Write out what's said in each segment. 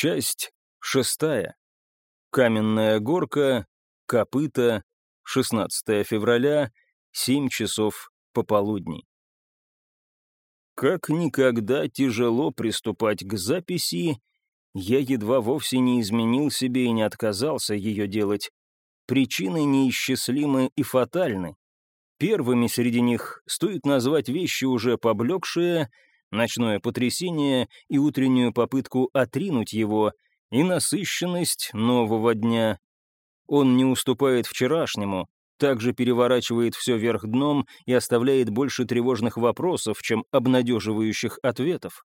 Часть шестая. Каменная горка, копыта, 16 февраля, 7 часов пополудни. Как никогда тяжело приступать к записи, я едва вовсе не изменил себе и не отказался ее делать. Причины неисчислимы и фатальны. Первыми среди них стоит назвать вещи, уже поблекшие, ночное потрясение и утреннюю попытку отринуть его, и насыщенность нового дня. Он не уступает вчерашнему, также переворачивает все вверх дном и оставляет больше тревожных вопросов, чем обнадеживающих ответов.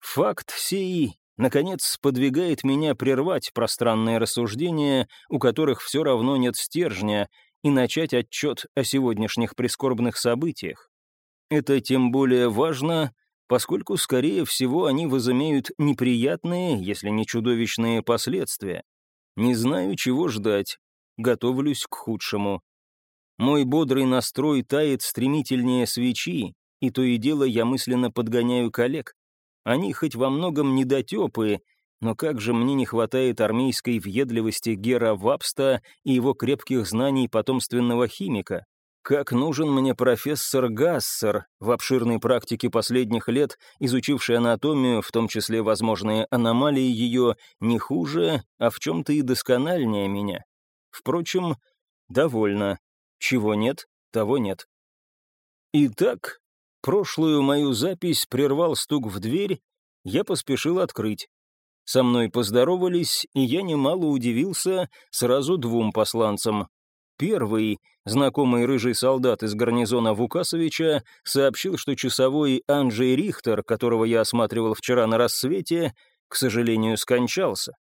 Факт сей, наконец, подвигает меня прервать пространные рассуждения, у которых все равно нет стержня, и начать отчет о сегодняшних прискорбных событиях. Это тем более важно, поскольку, скорее всего, они возымеют неприятные, если не чудовищные последствия. Не знаю, чего ждать, готовлюсь к худшему. Мой бодрый настрой тает стремительнее свечи, и то и дело я мысленно подгоняю коллег. Они хоть во многом недотепы, но как же мне не хватает армейской въедливости Гера Вапста и его крепких знаний потомственного химика. Как нужен мне профессор Гассер, в обширной практике последних лет, изучивший анатомию, в том числе возможные аномалии ее, не хуже, а в чем-то и доскональнее меня. Впрочем, довольно. Чего нет, того нет. Итак, прошлую мою запись прервал стук в дверь, я поспешил открыть. Со мной поздоровались, и я немало удивился сразу двум посланцам. Первый, знакомый рыжий солдат из гарнизона Вукасовича, сообщил, что часовой Анджей Рихтер, которого я осматривал вчера на рассвете, к сожалению, скончался.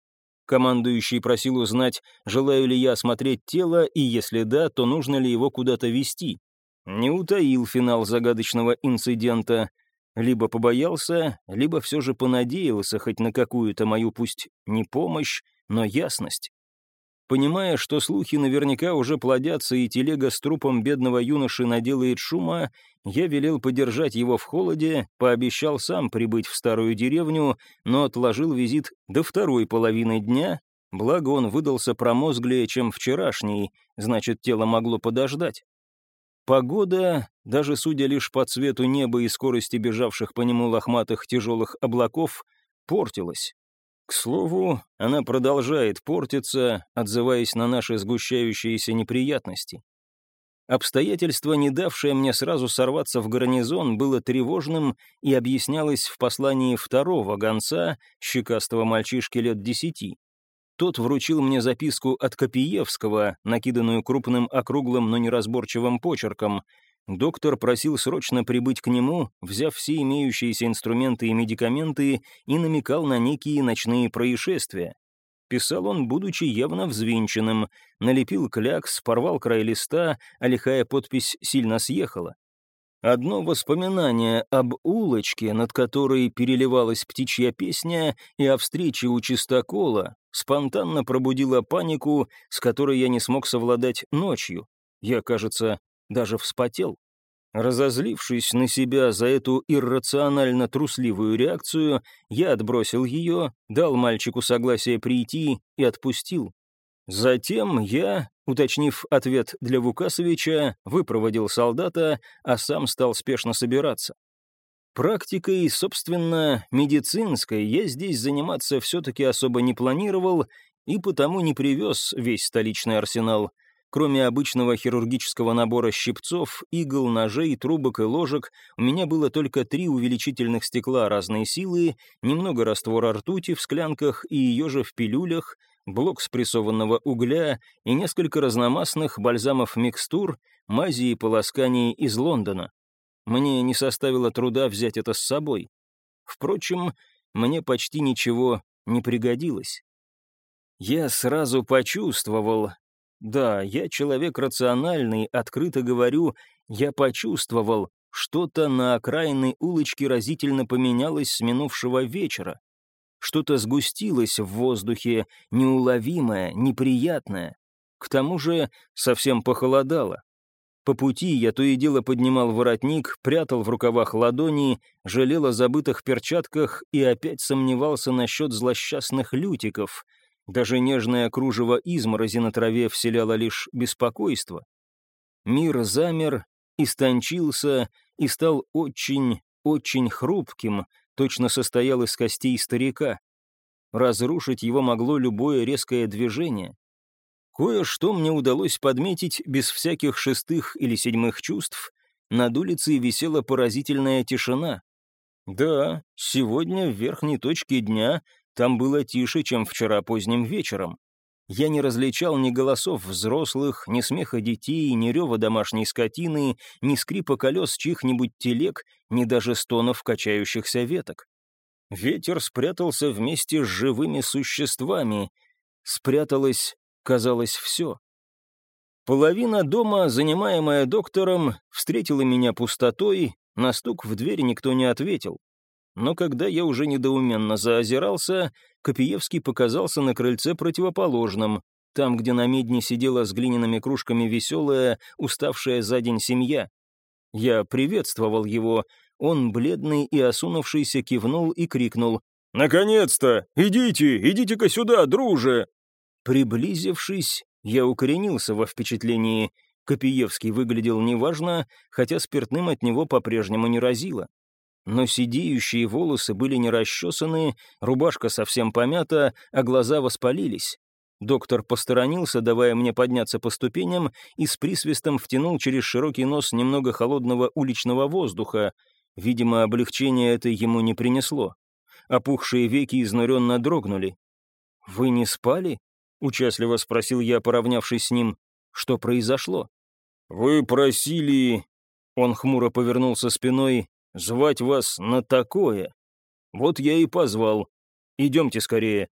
Командующий просил узнать, желаю ли я осмотреть тело, и если да, то нужно ли его куда-то вести. Не утаил финал загадочного инцидента. Либо побоялся, либо все же понадеялся хоть на какую-то мою пусть не помощь, но ясность. Понимая, что слухи наверняка уже плодятся и телега с трупом бедного юноши наделает шума, я велел подержать его в холоде, пообещал сам прибыть в старую деревню, но отложил визит до второй половины дня, благо он выдался промозглее, чем вчерашний, значит, тело могло подождать. Погода, даже судя лишь по цвету неба и скорости бежавших по нему лохматых тяжелых облаков, портилась. К слову, она продолжает портиться, отзываясь на наши сгущающиеся неприятности. Обстоятельство, не давшее мне сразу сорваться в гарнизон, было тревожным и объяснялось в послании второго гонца, щекастого мальчишки лет десяти. Тот вручил мне записку от Копиевского, накиданную крупным округлым, но неразборчивым почерком — Доктор просил срочно прибыть к нему, взяв все имеющиеся инструменты и медикаменты, и намекал на некие ночные происшествия. Писал он, будучи явно взвинченным, налепил клякс, порвал край листа, а лихая подпись сильно съехала. Одно воспоминание об улочке, над которой переливалась птичья песня, и о встрече у чистокола, спонтанно пробудило панику, с которой я не смог совладать ночью. Я, кажется, даже вспотел. Разозлившись на себя за эту иррационально трусливую реакцию, я отбросил ее, дал мальчику согласие прийти и отпустил. Затем я, уточнив ответ для Вукасовича, выпроводил солдата, а сам стал спешно собираться. Практикой, собственно, медицинской я здесь заниматься все-таки особо не планировал и потому не привез весь столичный арсенал. Кроме обычного хирургического набора щипцов, игл, ножей, трубок и ложек, у меня было только три увеличительных стекла разной силы, немного раствора ртути в склянках и ее же в пилюлях, блок спрессованного угля и несколько разномастных бальзамов-микстур, мази и полосканий из Лондона. Мне не составило труда взять это с собой. Впрочем, мне почти ничего не пригодилось. Я сразу почувствовал, да, я человек рациональный, открыто говорю, я почувствовал, что-то на окраинной улочке разительно поменялось с минувшего вечера. Что-то сгустилось в воздухе, неуловимое, неприятное. К тому же совсем похолодало. По пути я то и дело поднимал воротник, прятал в рукавах ладони, жалел о забытых перчатках и опять сомневался насчет злосчастных лютиков. Даже нежное кружево изморози на траве вселяло лишь беспокойство. Мир замер, истончился и стал очень, очень хрупким, точно состоял из костей старика. Разрушить его могло любое резкое движение. Кое-что мне удалось подметить без всяких шестых или седьмых чувств. Над улицей висела поразительная тишина. Да, сегодня в верхней точке дня там было тише, чем вчера поздним вечером. Я не различал ни голосов взрослых, ни смеха детей, ни рева домашней скотины, ни скрипа колес чьих-нибудь телег, ни даже стонов качающихся веток. Ветер спрятался вместе с живыми существами. Спряталось, казалось, все. Половина дома, занимаемая доктором, встретила меня пустотой, на стук в дверь никто не ответил. Но когда я уже недоуменно заозирался, Копиевский показался на крыльце противоположном, там, где на медне сидела с глиняными кружками веселая, уставшая за день семья. Я приветствовал его, он, бледный и осунувшийся, кивнул и крикнул. «Наконец-то! Идите, идите-ка сюда, друже!» Приблизившись, я укоренился во впечатлении. Копиевский выглядел неважно, хотя спиртным от него по-прежнему не разило но сидеющие волосы были не расчесаны, рубашка совсем помята, а глаза воспалились. Доктор посторонился, давая мне подняться по ступеням, и с присвистом втянул через широкий нос немного холодного уличного воздуха. Видимо, облегчение это ему не принесло. Опухшие веки изнуренно дрогнули. «Вы не спали?» — участливо спросил я, поравнявшись с ним. «Что произошло?» «Вы просили...» Он хмуро повернулся спиной, Звать вас на такое? Вот я и позвал. Идемте скорее.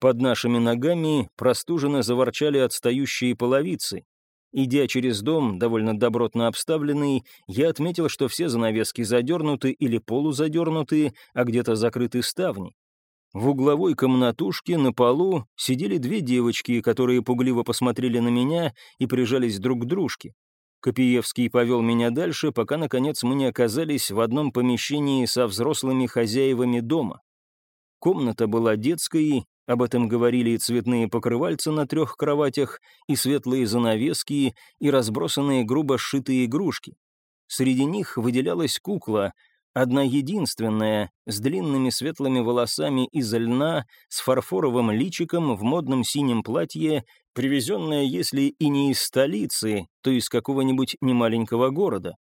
Под нашими ногами простуженно заворчали отстающие половицы. Идя через дом, довольно добротно обставленный, я отметил, что все занавески задернуты или полузадернуты, а где-то закрыты ставни. В угловой комнатушке на полу сидели две девочки, которые пугливо посмотрели на меня и прижались друг к дружке. Копиевский повел меня дальше, пока, наконец, мы не оказались в одном помещении со взрослыми хозяевами дома. Комната была детской, об этом говорили и цветные покрывальца на трех кроватях, и светлые занавески, и разбросанные грубо сшитые игрушки. Среди них выделялась кукла, одна единственная, с длинными светлыми волосами из льна, с фарфоровым личиком в модном синем платье привезенная, если и не из столицы, то из какого-нибудь немаленького города.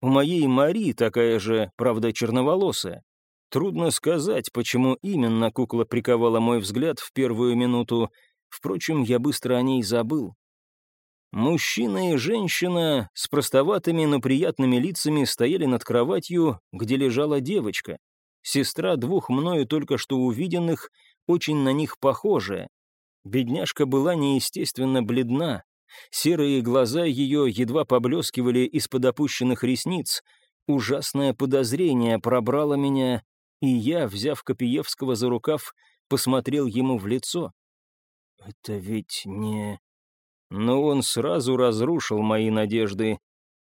У моей Мари такая же, правда, черноволосая. Трудно сказать, почему именно кукла приковала мой взгляд в первую минуту, впрочем, я быстро о ней забыл. Мужчина и женщина с простоватыми, но приятными лицами стояли над кроватью, где лежала девочка. Сестра двух мною только что увиденных, очень на них похожая, Бедняжка была неестественно бледна. Серые глаза ее едва поблескивали из-под опущенных ресниц. Ужасное подозрение пробрало меня, и я, взяв Копиевского за рукав, посмотрел ему в лицо. «Это ведь не...» Но он сразу разрушил мои надежды.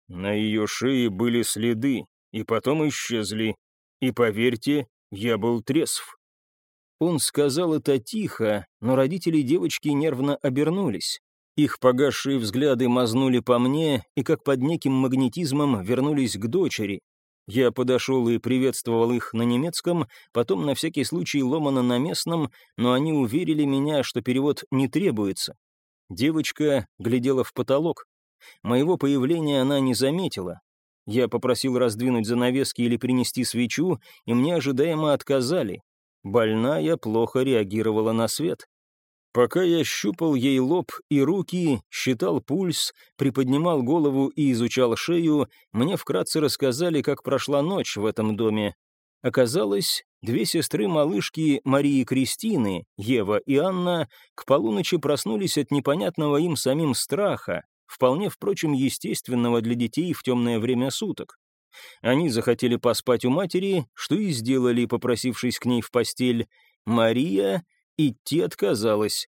На ее шее были следы, и потом исчезли. И поверьте, я был трезв. Он сказал это тихо, но родители девочки нервно обернулись. Их погасшие взгляды мазнули по мне и, как под неким магнетизмом, вернулись к дочери. Я подошел и приветствовал их на немецком, потом на всякий случай ломано на местном, но они уверили меня, что перевод не требуется. Девочка глядела в потолок. Моего появления она не заметила. Я попросил раздвинуть занавески или принести свечу, и мне ожидаемо отказали. Больная плохо реагировала на свет. Пока я щупал ей лоб и руки, считал пульс, приподнимал голову и изучал шею, мне вкратце рассказали, как прошла ночь в этом доме. Оказалось, две сестры-малышки Марии Кристины, Ева и Анна, к полуночи проснулись от непонятного им самим страха, вполне, впрочем, естественного для детей в темное время суток. Они захотели поспать у матери, что и сделали, попросившись к ней в постель. Мария идти отказалась.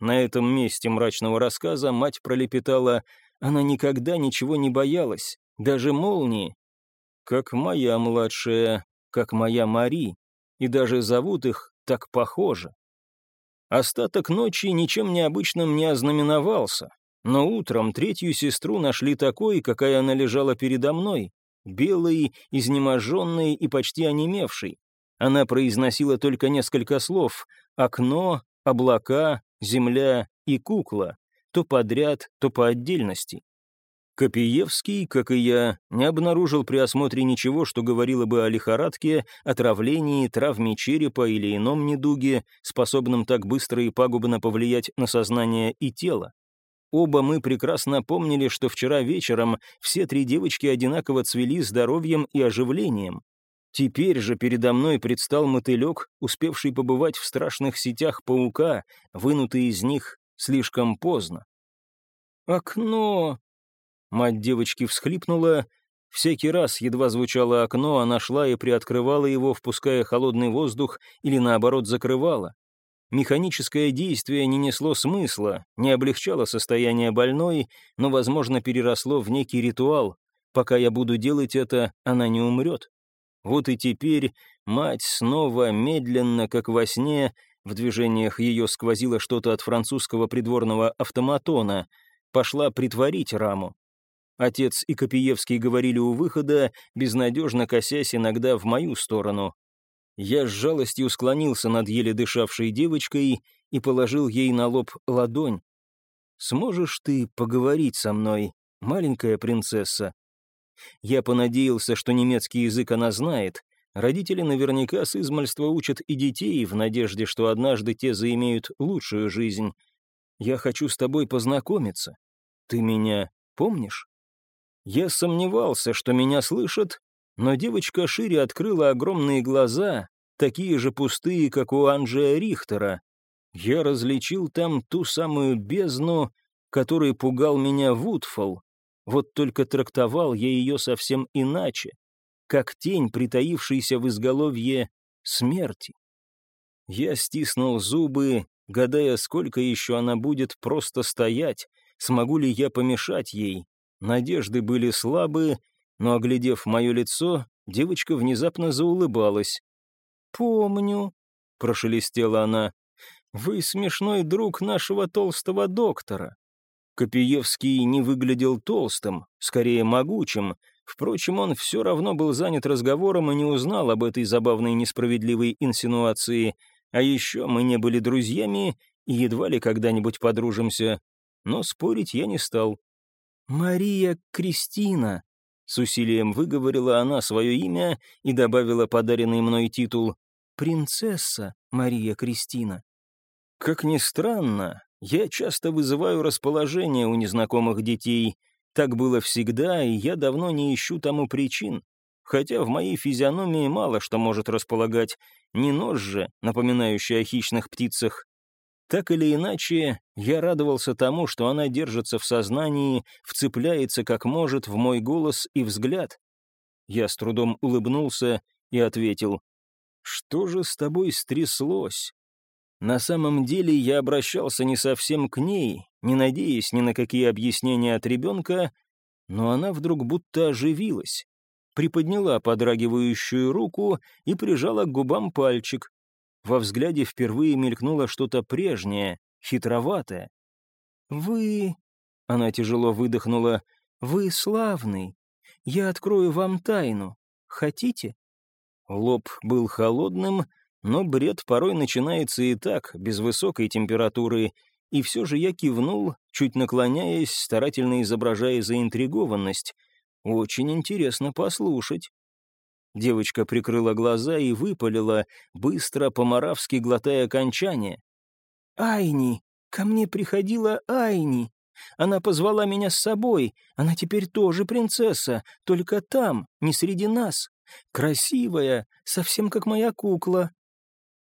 На этом месте мрачного рассказа мать пролепетала Она никогда ничего не боялась, даже молнии. Как моя младшая, как моя Мари, и даже зовут их так похоже. Остаток ночи ничем необычным не ознаменовался, но утром третью сестру нашли такой, какая она лежала передо мной, белой, изнеможенной и почти онемевшей. Она произносила только несколько слов — окно, облака, земля и кукла, то подряд, то по отдельности. Копиевский, как и я, не обнаружил при осмотре ничего, что говорило бы о лихорадке, отравлении, травме черепа или ином недуге, способном так быстро и пагубно повлиять на сознание и тело. Оба мы прекрасно помнили, что вчера вечером все три девочки одинаково цвели здоровьем и оживлением. Теперь же передо мной предстал мотылек, успевший побывать в страшных сетях паука, вынутый из них слишком поздно. «Окно!» Мать девочки всхлипнула. Всякий раз, едва звучало окно, она шла и приоткрывала его, впуская холодный воздух, или наоборот закрывала. Механическое действие не несло смысла, не облегчало состояние больной, но, возможно, переросло в некий ритуал. Пока я буду делать это, она не умрет. Вот и теперь мать снова, медленно, как во сне, в движениях ее сквозило что-то от французского придворного автоматона, пошла притворить раму. Отец и Копиевский говорили у выхода, безнадежно косясь иногда в мою сторону. Я с жалостью склонился над еле дышавшей девочкой и положил ей на лоб ладонь. «Сможешь ты поговорить со мной, маленькая принцесса?» Я понадеялся, что немецкий язык она знает. Родители наверняка с измальства учат и детей в надежде, что однажды те заимеют лучшую жизнь. Я хочу с тобой познакомиться. Ты меня помнишь? Я сомневался, что меня слышат, но девочка шире открыла огромные глаза, такие же пустые, как у Анджея Рихтера. Я различил там ту самую бездну, которой пугал меня Вудфол. Вот только трактовал я ее совсем иначе, как тень, притаившаяся в изголовье смерти. Я стиснул зубы, гадая, сколько еще она будет просто стоять, смогу ли я помешать ей. Надежды были слабые, но, оглядев мое лицо, девочка внезапно заулыбалась. «Помню», — прошелестела она, — «вы смешной друг нашего толстого доктора». Копиевский не выглядел толстым, скорее могучим, впрочем, он все равно был занят разговором и не узнал об этой забавной несправедливой инсинуации, а еще мы не были друзьями и едва ли когда-нибудь подружимся, но спорить я не стал. «Мария Кристина», с усилием выговорила она свое имя и добавила подаренный мной титул «Принцесса Мария Кристина». Как ни странно, я часто вызываю расположение у незнакомых детей. Так было всегда, и я давно не ищу тому причин. Хотя в моей физиономии мало что может располагать. Не нож же, напоминающий о хищных птицах, так или иначе, я радовался тому, что она держится в сознании, вцепляется как может в мой голос и взгляд. Я с трудом улыбнулся и ответил, «Что же с тобой стряслось?» На самом деле я обращался не совсем к ней, не надеясь ни на какие объяснения от ребенка, но она вдруг будто оживилась, приподняла подрагивающую руку и прижала к губам пальчик, во взгляде впервые мелькнуло что-то прежнее, хитроватое. «Вы...» — она тяжело выдохнула. «Вы славный. Я открою вам тайну. Хотите?» Лоб был холодным, но бред порой начинается и так, без высокой температуры, и все же я кивнул, чуть наклоняясь, старательно изображая заинтригованность. «Очень интересно послушать». Девочка прикрыла глаза и выпалила, быстро по-моравски глотая окончание. «Айни! Ко мне приходила Айни! Она позвала меня с собой. Она теперь тоже принцесса, только там, не среди нас. Красивая, совсем как моя кукла».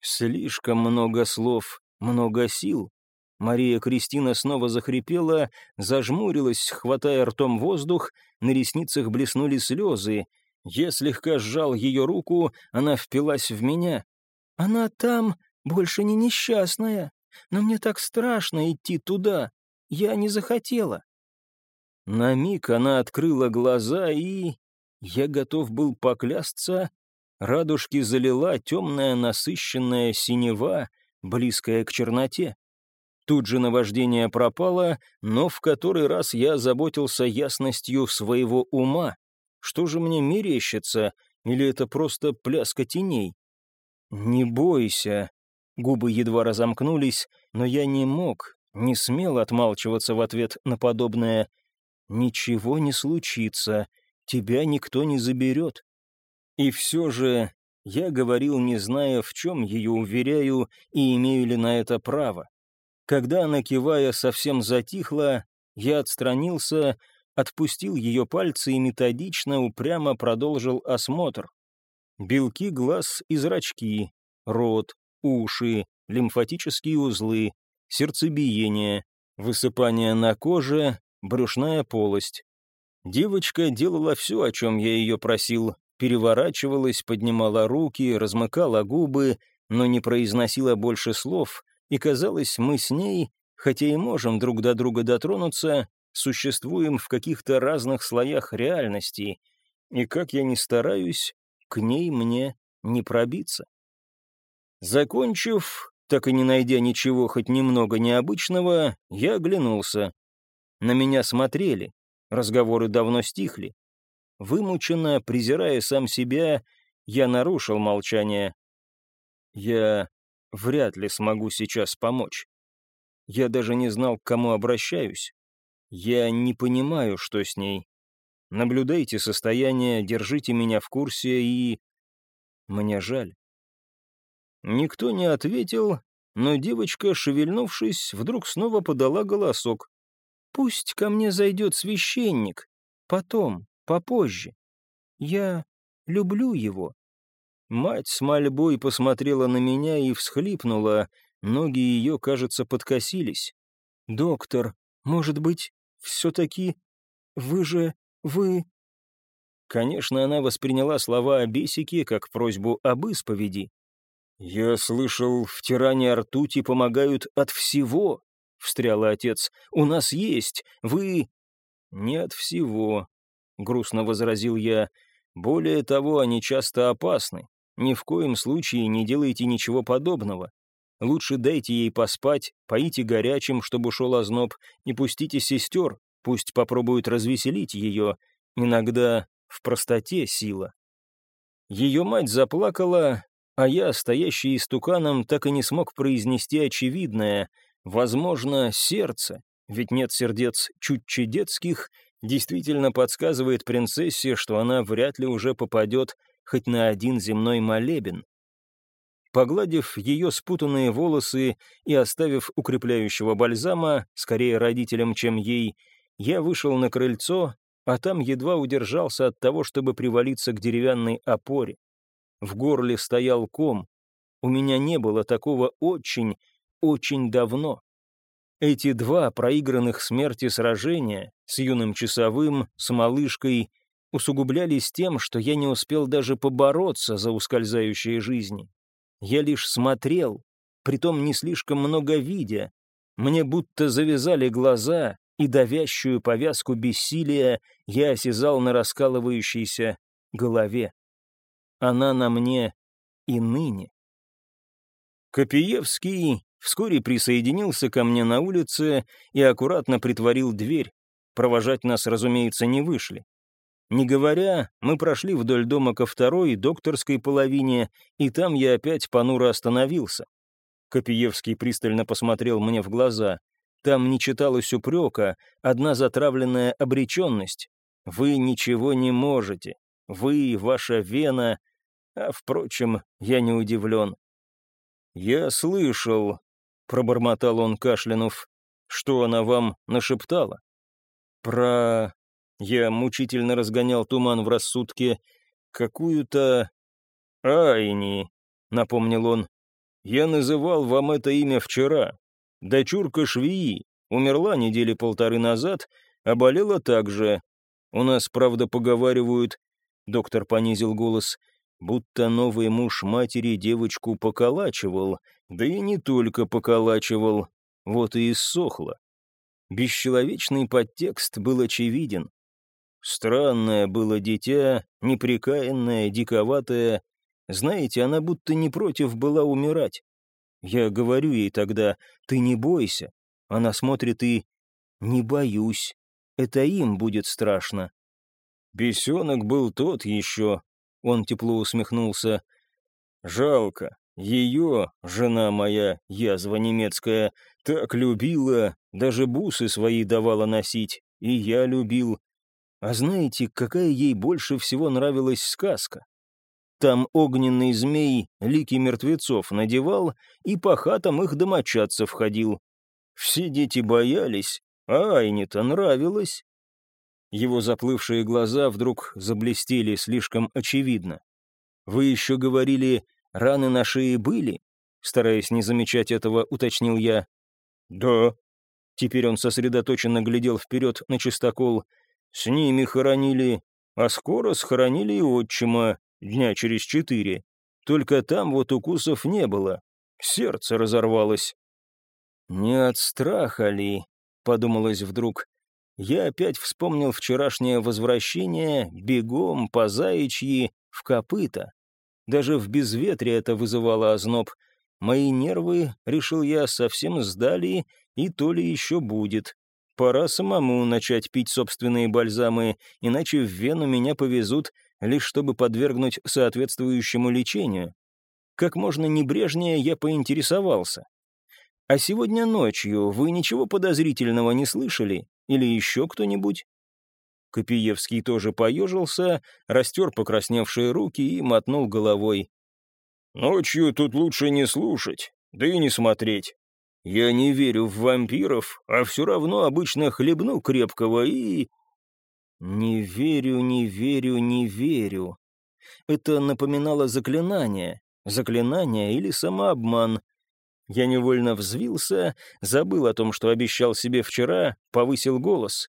Слишком много слов, много сил. Мария Кристина снова захрипела, зажмурилась, хватая ртом воздух, на ресницах блеснули слезы, я слегка сжал ее руку, она впилась в меня. «Она там больше не несчастная, но мне так страшно идти туда. Я не захотела». На миг она открыла глаза и... Я готов был поклясться, радужки залила темная насыщенная синева, близкая к черноте. Тут же наваждение пропало, но в который раз я заботился ясностью своего ума. Что же мне мерещится, или это просто пляска теней? «Не бойся». Губы едва разомкнулись, но я не мог, не смел отмалчиваться в ответ на подобное. «Ничего не случится, тебя никто не заберет». И все же я говорил, не зная, в чем ее уверяю и имею ли на это право. Когда она, кивая, совсем затихла, я отстранился, отпустил ее пальцы и методично, упрямо продолжил осмотр. Белки глаз и зрачки, рот, уши, лимфатические узлы, сердцебиение, высыпание на коже, брюшная полость. Девочка делала все, о чем я ее просил, переворачивалась, поднимала руки, размыкала губы, но не произносила больше слов, и казалось, мы с ней, хотя и можем друг до друга дотронуться, существуем в каких-то разных слоях реальности, и как я ни стараюсь, к ней мне не пробиться. Закончив, так и не найдя ничего хоть немного необычного, я оглянулся. На меня смотрели, разговоры давно стихли. Вымученно, презирая сам себя, я нарушил молчание. Я вряд ли смогу сейчас помочь. Я даже не знал, к кому обращаюсь. Я не понимаю, что с ней. Наблюдайте состояние, держите меня в курсе и... Мне жаль. Никто не ответил, но девочка, шевельнувшись, вдруг снова подала голосок. «Пусть ко мне зайдет священник. Потом, попозже. Я люблю его». Мать с мольбой посмотрела на меня и всхлипнула, ноги ее, кажется, подкосились. «Доктор, может быть, все-таки вы же... вы...» Конечно, она восприняла слова о бесике как просьбу об исповеди. «Я слышал, втирание ртути помогают от всего», — встрял отец. «У нас есть, вы...» «Не от всего», — грустно возразил я. «Более того, они часто опасны. Ни в коем случае не делайте ничего подобного. Лучше дайте ей поспать, поите горячим, чтобы ушел озноб, и пустите сестер, пусть попробуют развеселить ее. Иногда в простоте сила. Ее мать заплакала, а я, стоящий истуканом, так и не смог произнести очевидное. Возможно, сердце, ведь нет сердец чуть-чуть детских, действительно подсказывает принцессе, что она вряд ли уже попадет хоть на один земной молебен. Погладив ее спутанные волосы и оставив укрепляющего бальзама, скорее родителям, чем ей, я вышел на крыльцо, а там едва удержался от того, чтобы привалиться к деревянной опоре. В горле стоял ком. У меня не было такого очень, очень давно. Эти два проигранных смерти сражения с юным часовым, с малышкой — усугублялись тем, что я не успел даже побороться за ускользающие жизни. Я лишь смотрел, притом не слишком много видя. Мне будто завязали глаза, и давящую повязку бессилия я осязал на раскалывающейся голове. Она на мне и ныне. Копиевский вскоре присоединился ко мне на улице и аккуратно притворил дверь. Провожать нас, разумеется, не вышли. Не говоря, мы прошли вдоль дома ко второй, докторской половине, и там я опять понуро остановился. Копиевский пристально посмотрел мне в глаза. Там не читалось упрека, одна затравленная обреченность. Вы ничего не можете. Вы, ваша вена... А, впрочем, я не удивлен. «Я слышал», — пробормотал он, кашлянув, — «что она вам нашептала?» «Про... Я мучительно разгонял туман в рассудке. «Какую-то... Айни», — напомнил он. «Я называл вам это имя вчера. Дочурка Швеи. Умерла недели полторы назад, а болела так же. У нас, правда, поговаривают...» Доктор понизил голос будто новый муж матери девочку поколачивал, да и не только поколачивал, вот и иссохла. Бесчеловечный подтекст был очевиден. Странное было дитя, неприкаянное, диковатое. Знаете, она будто не против была умирать. Я говорю ей тогда, ты не бойся. Она смотрит и... Не боюсь. Это им будет страшно. Бесенок был тот еще. Он тепло усмехнулся. Жалко. Ее, жена моя, язва немецкая, так любила, даже бусы свои давала носить, и я любил. А знаете, какая ей больше всего нравилась сказка? Там огненный змей лики мертвецов надевал и по хатам их домочадцев ходил. Все дети боялись, а Айне-то нравилось. Его заплывшие глаза вдруг заблестели слишком очевидно. «Вы еще говорили, раны на шее были?» Стараясь не замечать этого, уточнил я. «Да». Теперь он сосредоточенно глядел вперед на чистокол. «С ними хоронили, а скоро схоронили и отчима, дня через четыре. Только там вот укусов не было. Сердце разорвалось». «Не от страха ли?» — подумалось вдруг. Я опять вспомнил вчерашнее возвращение, бегом, по заячьи, в копыта. Даже в безветре это вызывало озноб. Мои нервы, решил я, совсем сдали, и то ли еще будет. Пора самому начать пить собственные бальзамы, иначе в вену меня повезут, лишь чтобы подвергнуть соответствующему лечению. Как можно небрежнее я поинтересовался. «А сегодня ночью вы ничего подозрительного не слышали? Или еще кто-нибудь?» Копиевский тоже поежился, растер покрасневшие руки и мотнул головой. «Ночью тут лучше не слушать, да и не смотреть. Я не верю в вампиров, а все равно обычно хлебну крепкого и...» «Не верю, не верю, не верю». Это напоминало заклинание. Заклинание или самообман — я невольно взвился, забыл о том, что обещал себе вчера, повысил голос.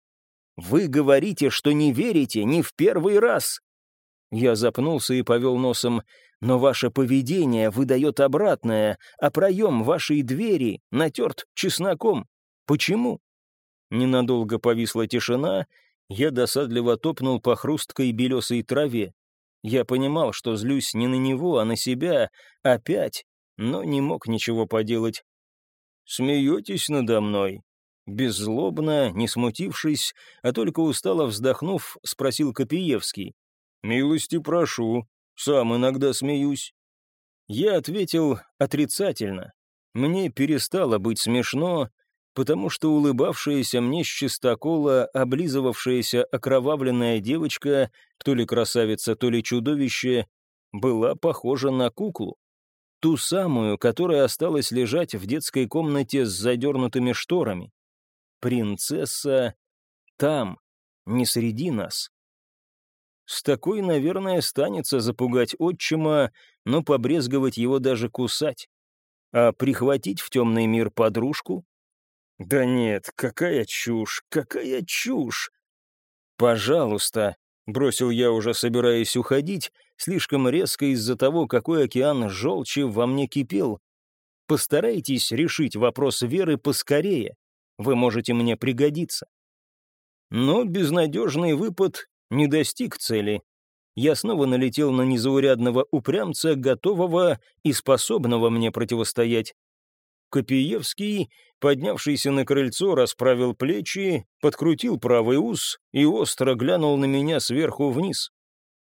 «Вы говорите, что не верите не в первый раз!» Я запнулся и повел носом. «Но ваше поведение выдает обратное, а проем вашей двери натерт чесноком. Почему?» Ненадолго повисла тишина, я досадливо топнул по хрусткой белесой траве. Я понимал, что злюсь не на него, а на себя, опять, но не мог ничего поделать. «Смеетесь надо мной?» Беззлобно, не смутившись, а только устало вздохнув, спросил Копиевский. «Милости прошу, сам иногда смеюсь». Я ответил отрицательно. Мне перестало быть смешно, потому что улыбавшаяся мне с чистокола, облизывавшаяся окровавленная девочка, то ли красавица, то ли чудовище, была похожа на куклу. Ту самую, которая осталась лежать в детской комнате с задернутыми шторами. Принцесса там, не среди нас. С такой, наверное, станется запугать отчима, но побрезговать его даже кусать. А прихватить в темный мир подружку? Да нет, какая чушь, какая чушь! Пожалуйста, бросил я, уже собираясь уходить, слишком резко из-за того, какой океан желчи во мне кипел. Постарайтесь решить вопрос веры поскорее. Вы можете мне пригодиться. Но безнадежный выпад не достиг цели. Я снова налетел на незаурядного упрямца, готового и способного мне противостоять. Копиевский, поднявшийся на крыльцо, расправил плечи, подкрутил правый ус и остро глянул на меня сверху вниз.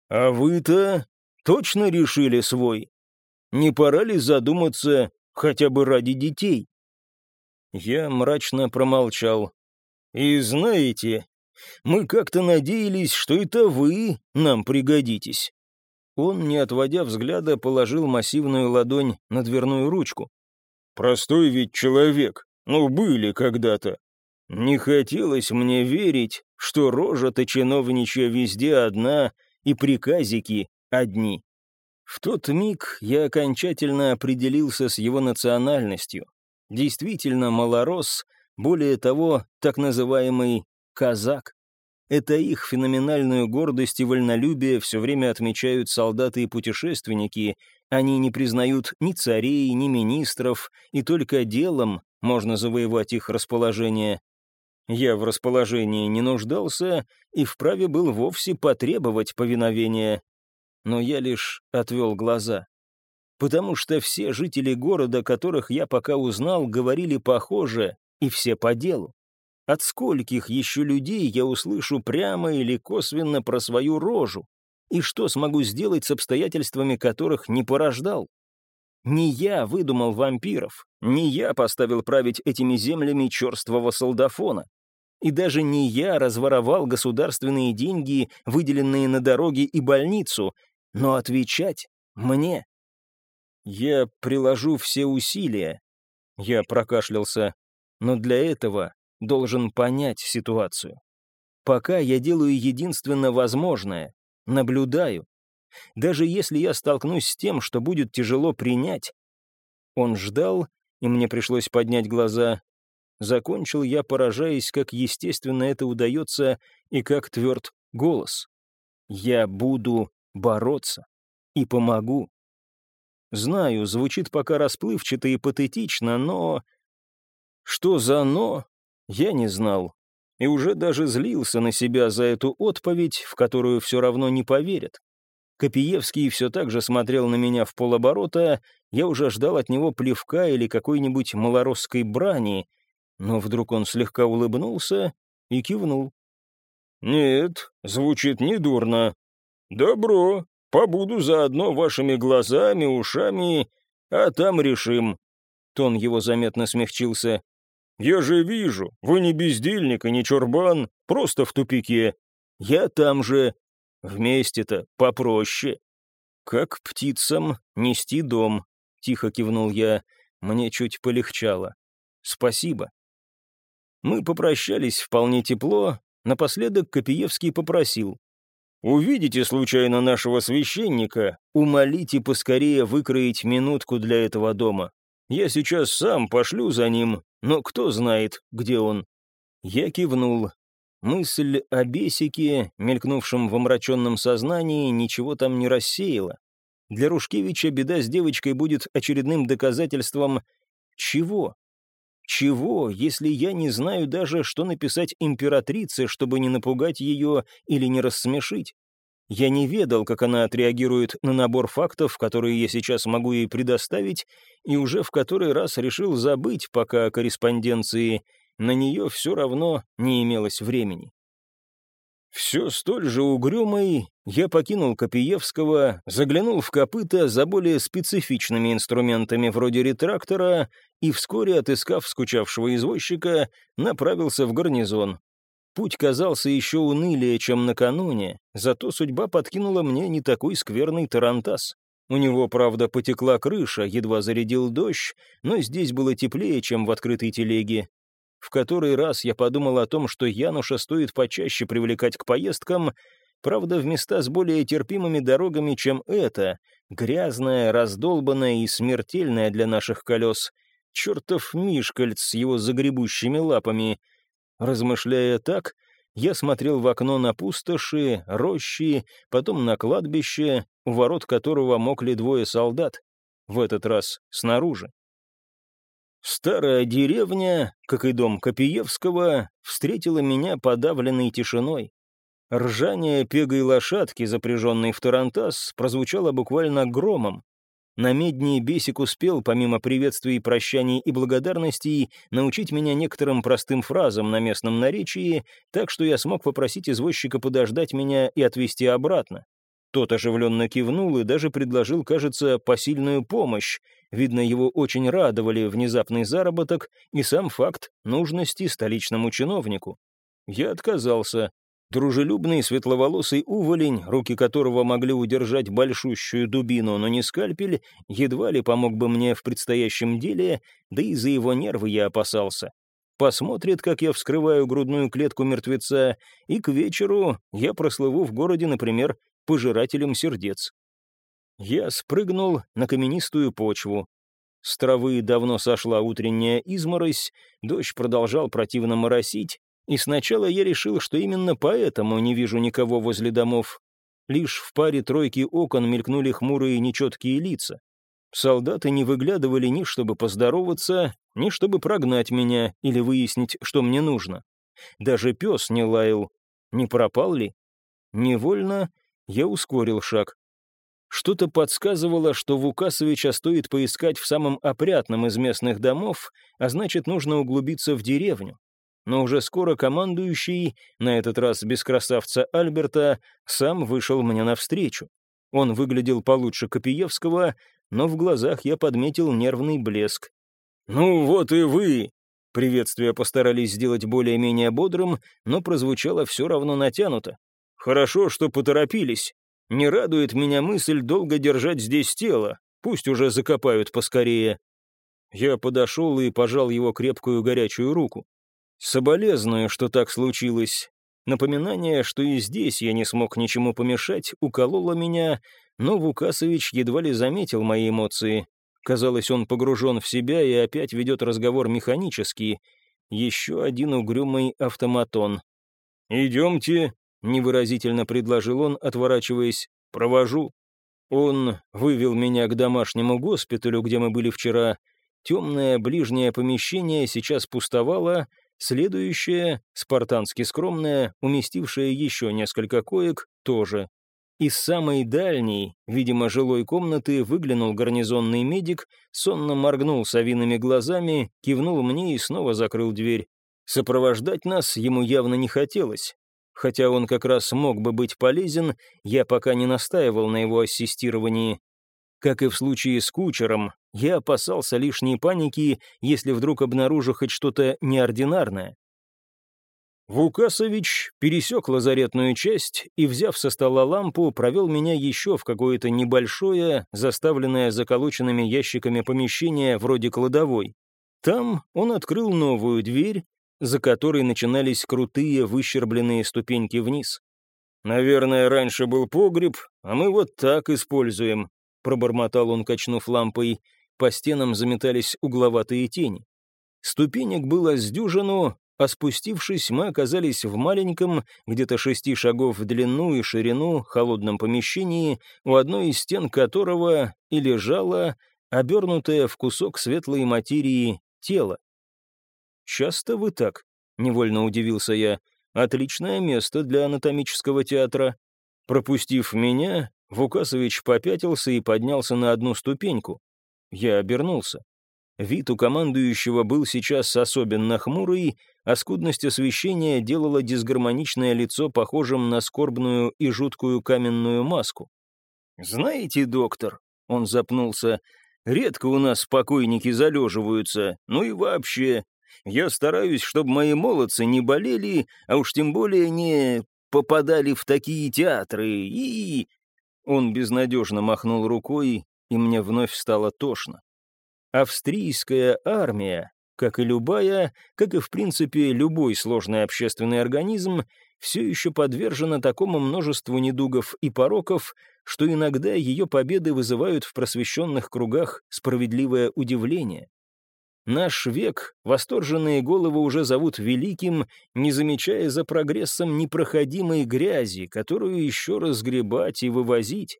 «А вы-то точно решили свой? Не пора ли задуматься хотя бы ради детей?» Я мрачно промолчал. «И знаете, мы как-то надеялись, что это вы нам пригодитесь». Он, не отводя взгляда, положил массивную ладонь на дверную ручку. «Простой ведь человек, ну, были когда-то. Не хотелось мне верить, что рожа-то чиновничья везде одна, и приказики одни. В тот миг я окончательно определился с его национальностью. Действительно малорос, более того, так называемый казак. Это их феноменальную гордость и вольнолюбие все время отмечают солдаты и путешественники. Они не признают ни царей, ни министров, и только делом можно завоевать их расположение. Я в расположении не нуждался и вправе был вовсе потребовать повиновения. Но я лишь отвел глаза. Потому что все жители города, которых я пока узнал, говорили похоже, и все по делу. От скольких еще людей я услышу прямо или косвенно про свою рожу? И что смогу сделать с обстоятельствами, которых не порождал? Не я выдумал вампиров, не я поставил править этими землями черствого солдафона. И даже не я разворовал государственные деньги, выделенные на дороги и больницу, но отвечать мне. Я приложу все усилия. Я прокашлялся, но для этого должен понять ситуацию. Пока я делаю единственно возможное, наблюдаю. Даже если я столкнусь с тем, что будет тяжело принять. Он ждал, и мне пришлось поднять глаза. Закончил я, поражаясь, как естественно это удается и как тверд голос. Я буду бороться и помогу. Знаю, звучит пока расплывчато и патетично, но... Что за «но», я не знал, и уже даже злился на себя за эту отповедь, в которую все равно не поверят. Копиевский все так же смотрел на меня в полоборота, я уже ждал от него плевка или какой-нибудь малоросской брани, но вдруг он слегка улыбнулся и кивнул. «Нет, звучит недурно. Добро, побуду заодно вашими глазами, ушами, а там решим». Тон его заметно смягчился. «Я же вижу, вы не бездельник и не чурбан, просто в тупике. Я там же. Вместе-то попроще». «Как птицам нести дом», — тихо кивнул я. Мне чуть полегчало. «Спасибо». Мы попрощались вполне тепло. Напоследок Копиевский попросил. «Увидите случайно нашего священника, умолите поскорее выкроить минутку для этого дома. Я сейчас сам пошлю за ним, но кто знает, где он?» Я кивнул. Мысль о бесике, мелькнувшем в омраченном сознании, ничего там не рассеяла. Для Рушкевича беда с девочкой будет очередным доказательством чего? Чего, если я не знаю даже, что написать императрице, чтобы не напугать ее или не рассмешить? Я не ведал, как она отреагирует на набор фактов, которые я сейчас могу ей предоставить, и уже в который раз решил забыть пока о корреспонденции. На нее все равно не имелось времени. Все столь же угрюмый, я покинул Копиевского, заглянул в копыта за более специфичными инструментами вроде ретрактора и, вскоре отыскав скучавшего извозчика, направился в гарнизон. Путь казался еще унылее, чем накануне, зато судьба подкинула мне не такой скверный тарантас. У него, правда, потекла крыша, едва зарядил дождь, но здесь было теплее, чем в открытой телеге. В который раз я подумал о том, что Януша стоит почаще привлекать к поездкам, правда, в места с более терпимыми дорогами, чем это, грязная, раздолбанная и смертельная для наших колес. Чертов Мишкальц с его загребущими лапами — Размышляя так, я смотрел в окно на пустоши, рощи, потом на кладбище, у ворот которого мокли двое солдат, в этот раз снаружи. Старая деревня, как и дом Копиевского, встретила меня подавленной тишиной. Ржание пегой лошадки, запряженной в тарантас, прозвучало буквально громом. На медне Бесик успел, помимо приветствий, прощаний и благодарностей, научить меня некоторым простым фразам на местном наречии, так что я смог попросить извозчика подождать меня и отвезти обратно. Тот оживленно кивнул и даже предложил, кажется, посильную помощь. Видно, его очень радовали внезапный заработок и сам факт нужности столичному чиновнику. Я отказался, Дружелюбный светловолосый уволень, руки которого могли удержать большущую дубину, но не скальпель, едва ли помог бы мне в предстоящем деле, да и за его нервы я опасался. Посмотрит, как я вскрываю грудную клетку мертвеца, и к вечеру я прослыву в городе, например, пожирателем сердец. Я спрыгнул на каменистую почву. С травы давно сошла утренняя изморозь, дождь продолжал противно моросить, и сначала я решил, что именно поэтому не вижу никого возле домов. Лишь в паре тройки окон мелькнули хмурые нечеткие лица. Солдаты не выглядывали ни чтобы поздороваться, ни чтобы прогнать меня или выяснить, что мне нужно. Даже пес не лаял. Не пропал ли? Невольно я ускорил шаг. Что-то подсказывало, что Вукасовича стоит поискать в самом опрятном из местных домов, а значит, нужно углубиться в деревню. Но уже скоро командующий, на этот раз без красавца Альберта, сам вышел мне навстречу. Он выглядел получше Копиевского, но в глазах я подметил нервный блеск. «Ну вот и вы!» Приветствие постарались сделать более-менее бодрым, но прозвучало все равно натянуто. «Хорошо, что поторопились. Не радует меня мысль долго держать здесь тело. Пусть уже закопают поскорее». Я подошел и пожал его крепкую горячую руку. Соболезную, что так случилось. Напоминание, что и здесь я не смог ничему помешать, укололо меня, но Вукасович едва ли заметил мои эмоции. Казалось, он погружен в себя и опять ведет разговор механический. Еще один угрюмый автоматон. «Идемте», — невыразительно предложил он, отворачиваясь, — «провожу». Он вывел меня к домашнему госпиталю, где мы были вчера. Темное ближнее помещение сейчас пустовало, следующее, спартански скромное, уместившее еще несколько коек, тоже. Из самой дальней, видимо, жилой комнаты выглянул гарнизонный медик, сонно моргнул совиными глазами, кивнул мне и снова закрыл дверь. Сопровождать нас ему явно не хотелось. Хотя он как раз мог бы быть полезен, я пока не настаивал на его ассистировании. Как и в случае с кучером, я опасался лишней паники, если вдруг обнаружу хоть что-то неординарное. Вукасович пересек лазаретную часть и, взяв со стола лампу, провел меня еще в какое-то небольшое, заставленное заколоченными ящиками помещение вроде кладовой. Там он открыл новую дверь, за которой начинались крутые выщербленные ступеньки вниз. «Наверное, раньше был погреб, а мы вот так используем», — пробормотал он, качнув лампой. По стенам заметались угловатые тени. Ступенек было с дюжину, а спустившись, мы оказались в маленьком, где-то шести шагов в длину и ширину, холодном помещении, у одной из стен которого и лежало, обернутое в кусок светлой материи, тело. «Часто вы так?» — невольно удивился я. «Отличное место для анатомического театра». Пропустив меня, Вукасович попятился и поднялся на одну ступеньку. Я обернулся. Вид у командующего был сейчас особенно хмурый, а скудность освещения делала дисгармоничное лицо похожим на скорбную и жуткую каменную маску. «Знаете, доктор», — он запнулся, — «редко у нас покойники залеживаются, ну и вообще. Я стараюсь, чтобы мои молодцы не болели, а уж тем более не попадали в такие театры и...» Он безнадежно махнул рукой, и мне вновь стало тошно. Австрийская армия, как и любая, как и в принципе любой сложный общественный организм, все еще подвержена такому множеству недугов и пороков, что иногда ее победы вызывают в просвещенных кругах справедливое удивление. Наш век восторженные головы уже зовут великим, не замечая за прогрессом непроходимой грязи, которую еще разгребать и вывозить.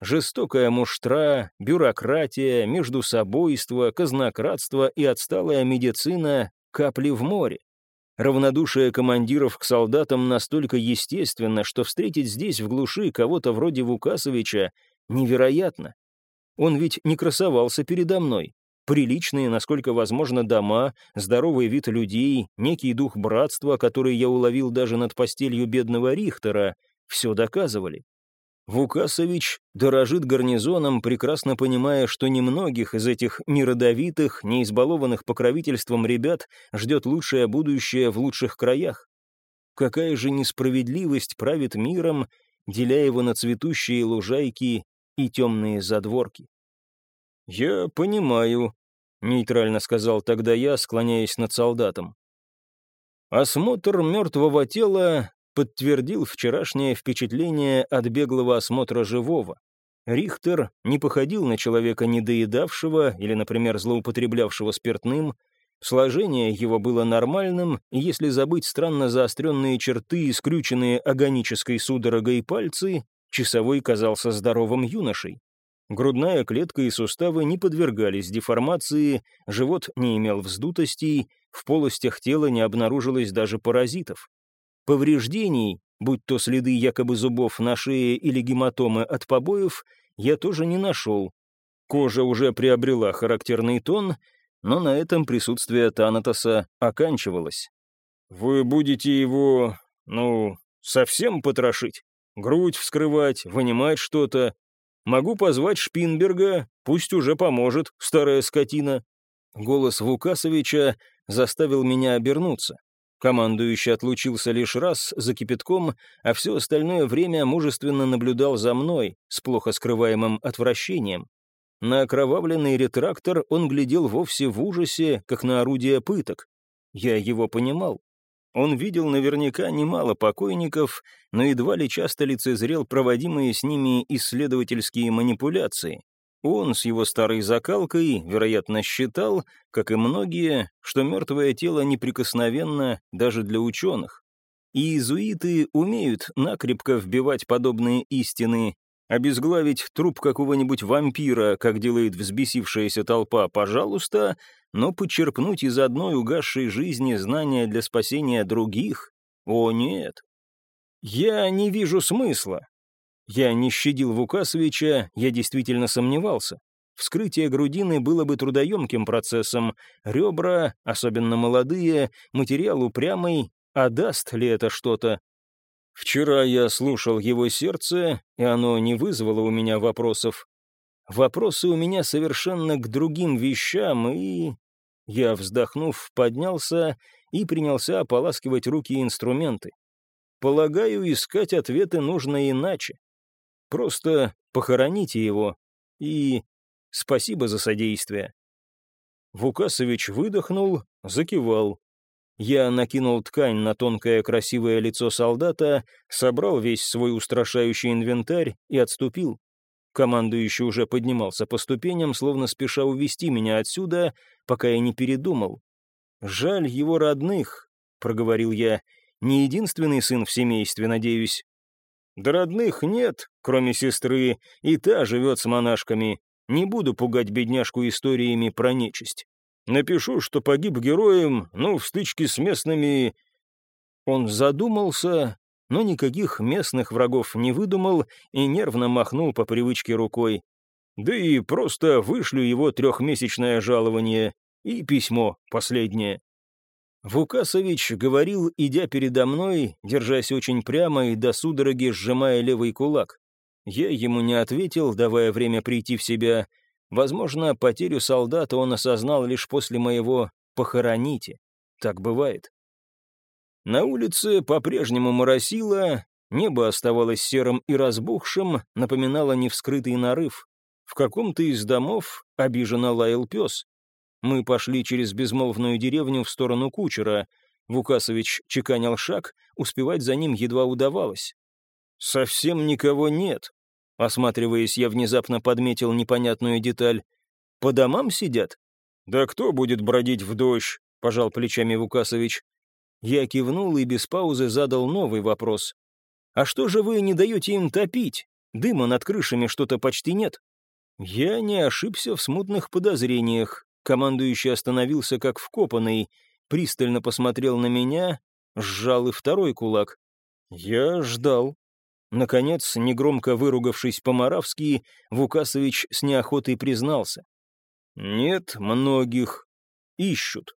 Жестокая муштра, бюрократия, междусобойство, казнократство и отсталая медицина — капли в море. Равнодушие командиров к солдатам настолько естественно, что встретить здесь в глуши кого-то вроде Вукасовича невероятно. Он ведь не красовался передо мной. Приличные, насколько возможно, дома, здоровый вид людей, некий дух братства, который я уловил даже над постелью бедного Рихтера, все доказывали. Вукасович дорожит гарнизоном, прекрасно понимая, что немногих из этих неродовитых, не избалованных покровительством ребят ждет лучшее будущее в лучших краях. Какая же несправедливость правит миром, деля его на цветущие лужайки и темные задворки. «Я понимаю», — нейтрально сказал тогда я, склоняясь над солдатом. Осмотр мертвого тела подтвердил вчерашнее впечатление от беглого осмотра живого. Рихтер не походил на человека недоедавшего или, например, злоупотреблявшего спиртным. Сложение его было нормальным, если забыть странно заостренные черты и скрюченные агонической судорогой пальцы, часовой казался здоровым юношей. Грудная клетка и суставы не подвергались деформации, живот не имел вздутостей, в полостях тела не обнаружилось даже паразитов. Повреждений, будь то следы якобы зубов на шее или гематомы от побоев, я тоже не нашел. Кожа уже приобрела характерный тон, но на этом присутствие Танатоса оканчивалось. «Вы будете его, ну, совсем потрошить? Грудь вскрывать, вынимать что-то? Могу позвать Шпинберга, пусть уже поможет, старая скотина». Голос Вукасовича заставил меня обернуться. Командующий отлучился лишь раз за кипятком, а все остальное время мужественно наблюдал за мной с плохо скрываемым отвращением. На окровавленный ретрактор он глядел вовсе в ужасе, как на орудие пыток. Я его понимал. Он видел наверняка немало покойников, но едва ли часто лицезрел проводимые с ними исследовательские манипуляции. Он с его старой закалкой, вероятно, считал, как и многие, что мертвое тело неприкосновенно даже для ученых. И иезуиты умеют накрепко вбивать подобные истины, обезглавить труп какого-нибудь вампира, как делает взбесившаяся толпа, пожалуйста, но почерпнуть из одной угасшей жизни знания для спасения других? О, нет. Я не вижу смысла. Я не щадил Вукасовича, я действительно сомневался. Вскрытие грудины было бы трудоемким процессом. Ребра, особенно молодые, материал упрямый, а даст ли это что-то? Вчера я слушал его сердце, и оно не вызвало у меня вопросов. Вопросы у меня совершенно к другим вещам, и... Я, вздохнув, поднялся и принялся ополаскивать руки и инструменты. Полагаю, искать ответы нужно иначе. Просто похороните его и спасибо за содействие». Вукасович выдохнул, закивал. Я накинул ткань на тонкое красивое лицо солдата, собрал весь свой устрашающий инвентарь и отступил. Командующий уже поднимался по ступеням, словно спеша увести меня отсюда, пока я не передумал. «Жаль его родных», — проговорил я, — «не единственный сын в семействе, надеюсь». Да родных нет, кроме сестры, и та живет с монашками. Не буду пугать бедняжку историями про нечисть. Напишу, что погиб героем, ну, в стычке с местными...» Он задумался, но никаких местных врагов не выдумал и нервно махнул по привычке рукой. Да и просто вышлю его трехмесячное жалование и письмо последнее. Вукасович говорил, идя передо мной, держась очень прямо и до судороги сжимая левый кулак. Я ему не ответил, давая время прийти в себя. Возможно, потерю солдата он осознал лишь после моего «похороните». Так бывает. На улице по-прежнему моросило, небо оставалось серым и разбухшим, напоминало невскрытый нарыв. В каком-то из домов обиженно лаял пес. Мы пошли через безмолвную деревню в сторону кучера. Вукасович чеканил шаг, успевать за ним едва удавалось. «Совсем никого нет», — осматриваясь, я внезапно подметил непонятную деталь. «По домам сидят?» «Да кто будет бродить в дождь?» — пожал плечами Вукасович. Я кивнул и без паузы задал новый вопрос. «А что же вы не даете им топить? Дыма над крышами что-то почти нет». Я не ошибся в смутных подозрениях. Командующий остановился как вкопанный, пристально посмотрел на меня, сжал и второй кулак. Я ждал. Наконец, негромко выругавшись по-моравски, Вукасович с неохотой признался. «Нет многих. Ищут.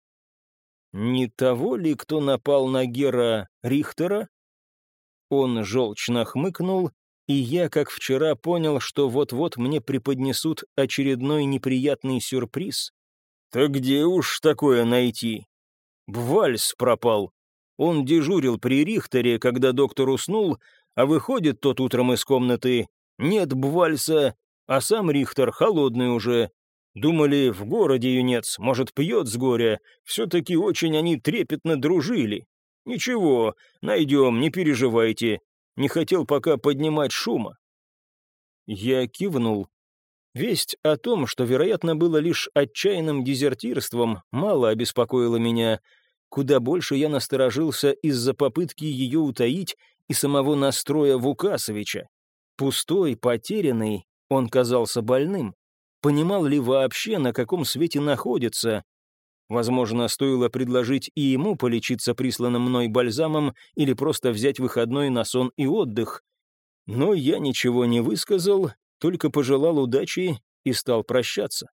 Не того ли, кто напал на Гера Рихтера?» Он желчно хмыкнул, и я, как вчера, понял, что вот-вот мне преподнесут очередной неприятный сюрприз. «Так где уж такое найти?» Бвальс пропал. Он дежурил при Рихтере, когда доктор уснул, а выходит тот утром из комнаты. Нет Бвальса, а сам Рихтер холодный уже. Думали, в городе юнец, может, пьет с горя. Все-таки очень они трепетно дружили. Ничего, найдем, не переживайте. Не хотел пока поднимать шума. Я кивнул. Весть о том, что, вероятно, было лишь отчаянным дезертирством, мало обеспокоила меня. Куда больше я насторожился из-за попытки ее утаить и самого настроя Вукасовича. Пустой, потерянный, он казался больным. Понимал ли вообще, на каком свете находится? Возможно, стоило предложить и ему полечиться присланным мной бальзамом или просто взять выходной на сон и отдых. Но я ничего не высказал, только пожелал удачи и стал прощаться.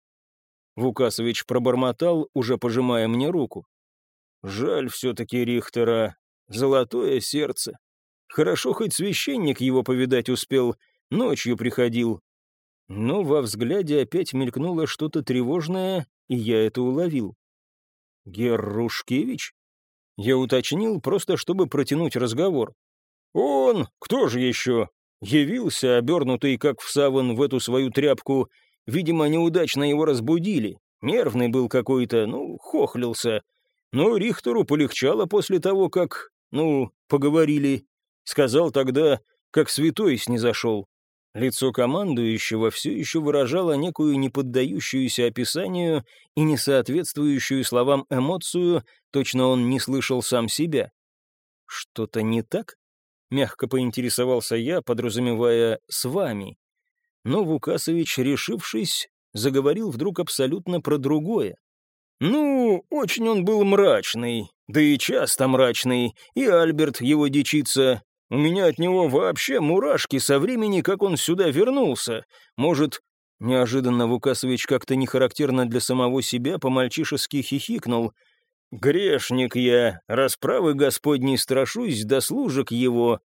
Вукасович пробормотал, уже пожимая мне руку. «Жаль все-таки Рихтера. Золотое сердце. Хорошо, хоть священник его повидать успел, ночью приходил. Но во взгляде опять мелькнуло что-то тревожное, и я это уловил. «Геррушкевич?» Я уточнил, просто чтобы протянуть разговор. «Он? Кто же еще?» Явился, обернутый, как в саван, в эту свою тряпку. Видимо, неудачно его разбудили. Нервный был какой-то, ну, хохлился. Но Рихтеру полегчало после того, как, ну, поговорили. Сказал тогда, как святой снизошел. Лицо командующего все еще выражало некую неподдающуюся описанию и несоответствующую словам эмоцию, точно он не слышал сам себя. «Что-то не так?» — мягко поинтересовался я, подразумевая «с вами». Но Вукасович, решившись, заговорил вдруг абсолютно про другое. «Ну, очень он был мрачный, да и часто мрачный, и Альберт его дичится, у меня от него вообще мурашки со времени, как он сюда вернулся. Может, неожиданно Вукасович как-то нехарактерно для самого себя по-мальчишески хихикнул. «Грешник я, расправы Господней страшусь, до служек его».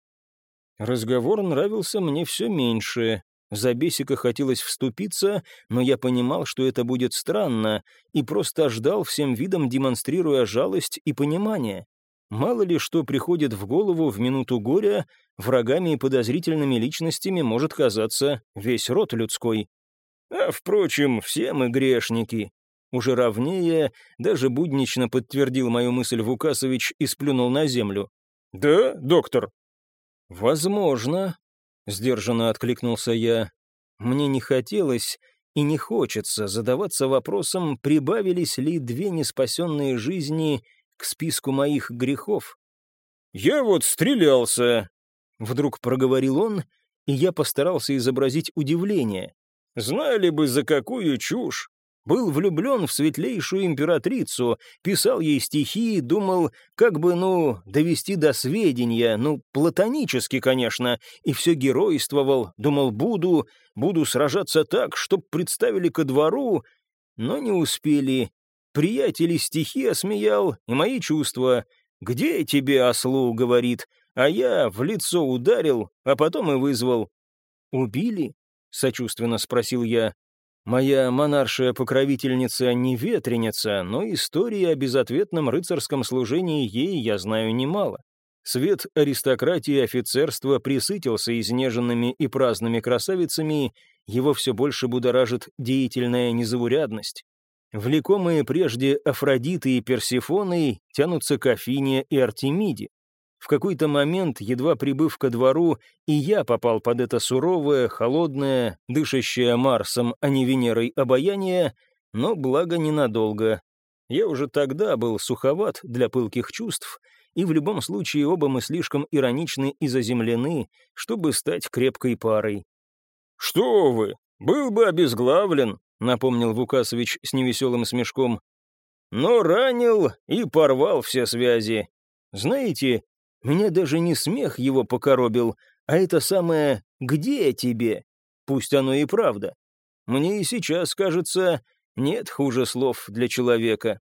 Разговор нравился мне все меньше. За бесика хотелось вступиться, но я понимал, что это будет странно, и просто ждал всем видом, демонстрируя жалость и понимание. Мало ли что приходит в голову в минуту горя, врагами и подозрительными личностями может казаться весь род людской. А, впрочем, все мы грешники. Уже ровнее, даже буднично подтвердил мою мысль Вукасович и сплюнул на землю. «Да, доктор?» «Возможно», — сдержанно откликнулся я. «Мне не хотелось и не хочется задаваться вопросом, прибавились ли две неспасенные жизни к списку моих грехов. «Я вот стрелялся», — вдруг проговорил он, и я постарался изобразить удивление. «Знали бы, за какую чушь! Был влюблен в светлейшую императрицу, писал ей стихи, думал, как бы, ну, довести до сведения, ну, платонически, конечно, и все геройствовал, думал, буду, буду сражаться так, чтоб представили ко двору, но не успели, Приятели стихи осмеял и мои чувства. «Где тебе, ослу?» — говорит, а я в лицо ударил, а потом и вызвал. «Убили?» — сочувственно спросил я. Моя монаршая-покровительница не ветреница, но истории о безответном рыцарском служении ей я знаю немало. Свет аристократии и офицерства присытился изнеженными и праздными красавицами, его все больше будоражит деятельная незаурядность. Влекомые прежде Афродиты и Персифоной тянутся к Афине и Артемиде. В какой-то момент, едва прибыв ко двору, и я попал под это суровое, холодное, дышащее Марсом, а не Венерой обаяние, но благо ненадолго. Я уже тогда был суховат для пылких чувств, и в любом случае оба мы слишком ироничны и заземлены, чтобы стать крепкой парой. «Что вы, был бы обезглавлен», — напомнил Вукасович с невеселым смешком. «Но ранил и порвал все связи. Знаете, меня даже не смех его покоробил, а это самое «где тебе?» Пусть оно и правда. Мне и сейчас, кажется, нет хуже слов для человека.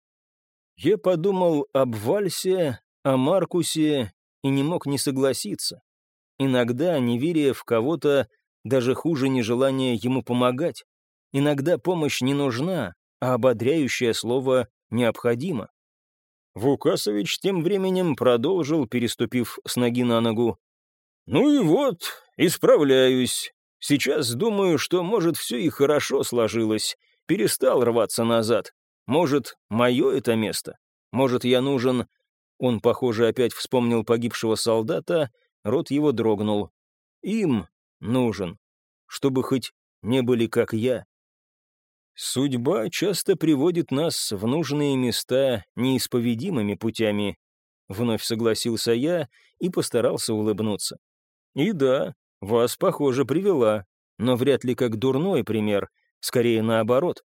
Я подумал об Вальсе, о Маркусе и не мог не согласиться. Иногда неверие в кого-то даже хуже нежелания ему помогать. Иногда помощь не нужна, а ободряющее слово необходимо. Вукасович тем временем продолжил, переступив с ноги на ногу. «Ну и вот, исправляюсь. Сейчас думаю, что, может, все и хорошо сложилось. Перестал рваться назад. Может, мое это место? Может, я нужен...» Он, похоже, опять вспомнил погибшего солдата, рот его дрогнул. «Им нужен, чтобы хоть не были как я». Судьба часто приводит нас в нужные места неисповедимыми путями, вновь согласился я и постарался улыбнуться. И да, вас, похоже, привела, но вряд ли как дурной пример, скорее наоборот.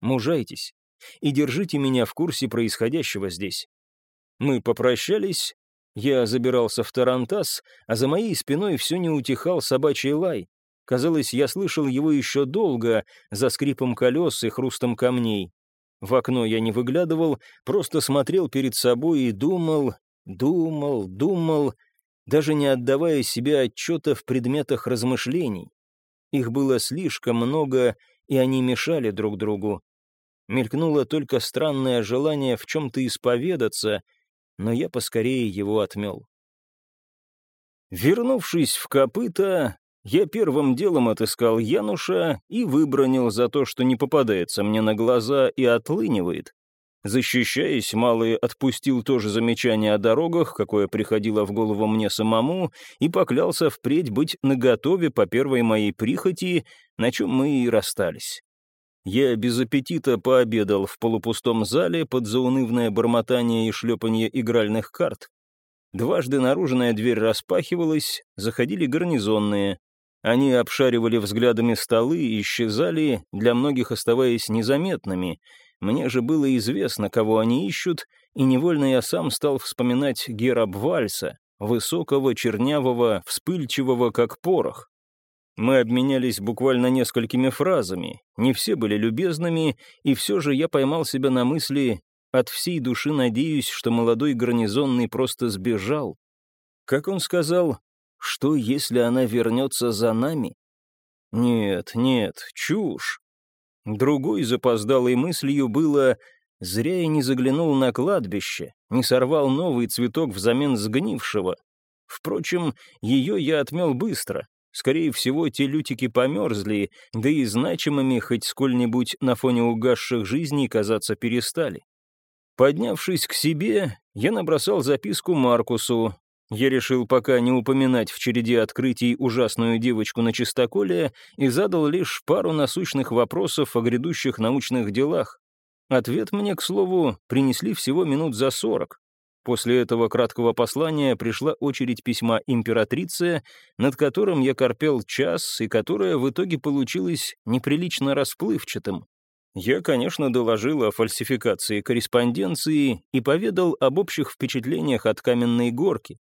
Мужайтесь. и держите меня в курсе происходящего здесь». Мы попрощались, я забирался в Тарантас, а за моей спиной все не утихал собачий лай. Казалось, я слышал его еще долго, за скрипом колес и хрустом камней. В окно я не выглядывал, просто смотрел перед собой и думал, думал, думал, даже не отдавая себе отчета в предметах размышлений. Их было слишком много, и они мешали друг другу. Мелькнуло только странное желание в чем-то исповедаться — но я поскорее его отмел. Вернувшись в копыта, я первым делом отыскал Януша и выбронил за то, что не попадается мне на глаза и отлынивает. Защищаясь, Малый отпустил то же замечание о дорогах, какое приходило в голову мне самому, и поклялся впредь быть наготове по первой моей прихоти, на чем мы и расстались. Я без аппетита пообедал в полупустом зале под заунывное бормотание и шлепанье игральных карт. Дважды наружная дверь распахивалась, заходили гарнизонные. Они обшаривали взглядами столы и исчезали, для многих оставаясь незаметными. Мне же было известно, кого они ищут, и невольно я сам стал вспоминать Гераб Вальса, высокого, чернявого, вспыльчивого, как порох. Мы обменялись буквально несколькими фразами, не все были любезными, и все же я поймал себя на мысли «от всей души надеюсь, что молодой гарнизонный просто сбежал». Как он сказал, что если она вернется за нами? Нет, нет, чушь. Другой запоздалой мыслью было «зря я не заглянул на кладбище, не сорвал новый цветок взамен сгнившего». Впрочем, ее я отмел быстро. Скорее всего, те лютики померзли, да и значимыми хоть сколь-нибудь на фоне угасших жизней казаться перестали. Поднявшись к себе, я набросал записку Маркусу. Я решил пока не упоминать в череде открытий ужасную девочку на чистоколе и задал лишь пару насущных вопросов о грядущих научных делах. Ответ мне, к слову, принесли всего минут за сорок. После этого краткого послания пришла очередь письма императрице, над которым я корпел час, и которое в итоге получилось неприлично расплывчатым. Я, конечно, доложил о фальсификации корреспонденции и поведал об общих впечатлениях от каменной горки.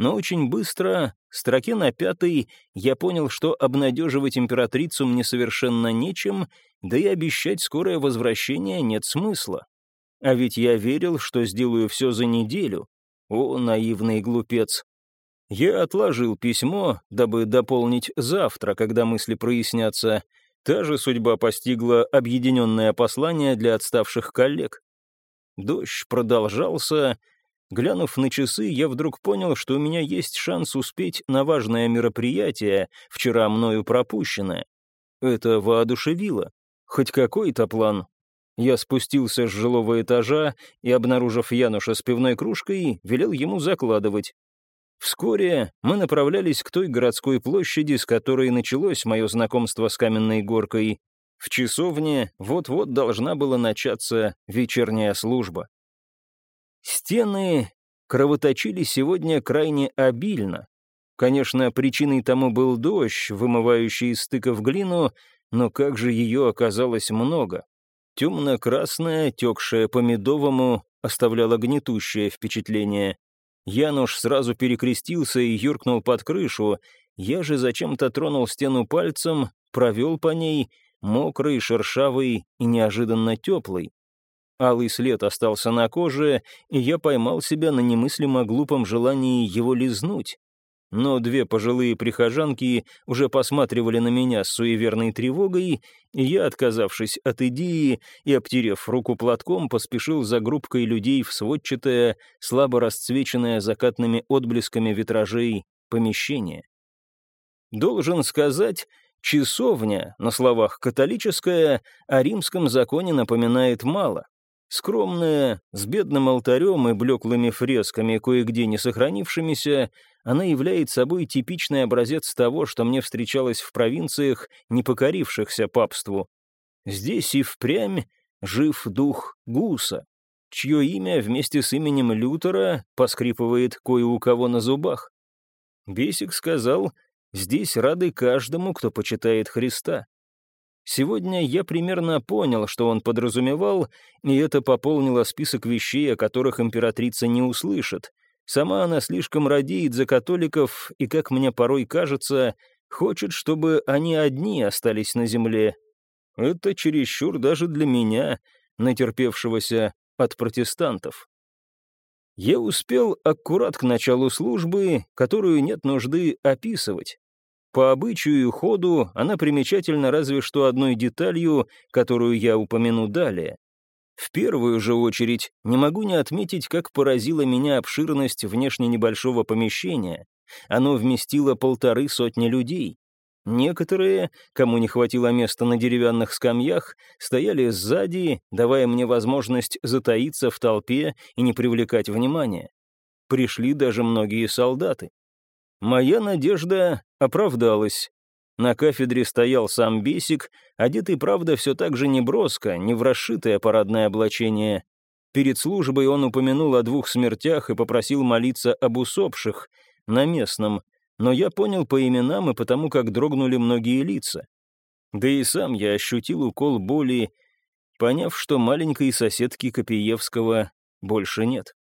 Но очень быстро, строке на пятой, я понял, что обнадеживать императрицу мне совершенно нечем, да и обещать скорое возвращение нет смысла. А ведь я верил, что сделаю все за неделю. О, наивный глупец. Я отложил письмо, дабы дополнить завтра, когда мысли прояснятся. Та же судьба постигла объединенное послание для отставших коллег. Дождь продолжался. Глянув на часы, я вдруг понял, что у меня есть шанс успеть на важное мероприятие, вчера мною пропущенное. Это воодушевило. Хоть какой-то план, я спустился с жилого этажа и, обнаружив Януша с пивной кружкой, велел ему закладывать. Вскоре мы направлялись к той городской площади, с которой началось мое знакомство с каменной горкой. В часовне вот-вот должна была начаться вечерняя служба. Стены кровоточили сегодня крайне обильно. Конечно, причиной тому был дождь, вымывающий из стыков глину, но как же ее оказалось много. Темно-красная, текшая по медовому, оставляла гнетущее впечатление. Януш сразу перекрестился и юркнул под крышу. Я же зачем-то тронул стену пальцем, провел по ней, мокрый, шершавый и неожиданно теплый. Алый след остался на коже, и я поймал себя на немыслимо глупом желании его лизнуть но две пожилые прихожанки уже посматривали на меня с суеверной тревогой, и я, отказавшись от идеи и обтерев руку платком, поспешил за группкой людей в сводчатое, слабо расцвеченное закатными отблесками витражей помещение. Должен сказать, часовня, на словах католическая, о римском законе напоминает мало. Скромная, с бедным алтарем и блеклыми фресками, кое-где не сохранившимися, она является собой типичный образец того, что мне встречалось в провинциях, не покорившихся папству. Здесь и впрямь жив дух Гуса, чье имя вместе с именем Лютера поскрипывает кое у кого на зубах. Бесик сказал, здесь рады каждому, кто почитает Христа. Сегодня я примерно понял, что он подразумевал, и это пополнило список вещей, о которых императрица не услышит. Сама она слишком радеет за католиков, и, как мне порой кажется, хочет, чтобы они одни остались на земле. Это чересчур даже для меня, натерпевшегося от протестантов. Я успел аккурат к началу службы, которую нет нужды описывать. По обычаю и ходу она примечательна разве что одной деталью, которую я упомяну далее. В первую же очередь не могу не отметить, как поразила меня обширность внешне небольшого помещения. Оно вместило полторы сотни людей. Некоторые, кому не хватило места на деревянных скамьях, стояли сзади, давая мне возможность затаиться в толпе и не привлекать внимания. Пришли даже многие солдаты. Моя надежда оправдалась. На кафедре стоял сам Бесик, одетый, правда, все так же неброско, не в расшитое парадное облачение. Перед службой он упомянул о двух смертях и попросил молиться об усопших, на местном, но я понял по именам и потому, как дрогнули многие лица. Да и сам я ощутил укол боли, поняв, что маленькой соседки Копиевского больше нет.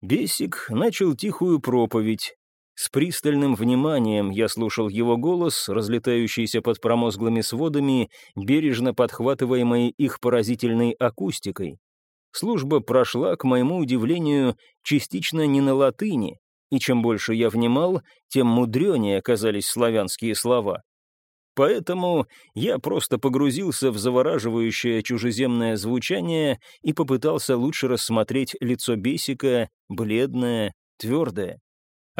Бесик начал тихую проповедь, с пристальным вниманием я слушал его голос, разлетающийся под промозглыми сводами, бережно подхватываемый их поразительной акустикой. Служба прошла, к моему удивлению, частично не на латыни, и чем больше я внимал, тем мудренее оказались славянские слова. Поэтому я просто погрузился в завораживающее чужеземное звучание и попытался лучше рассмотреть лицо Бесика, бледное, твердое.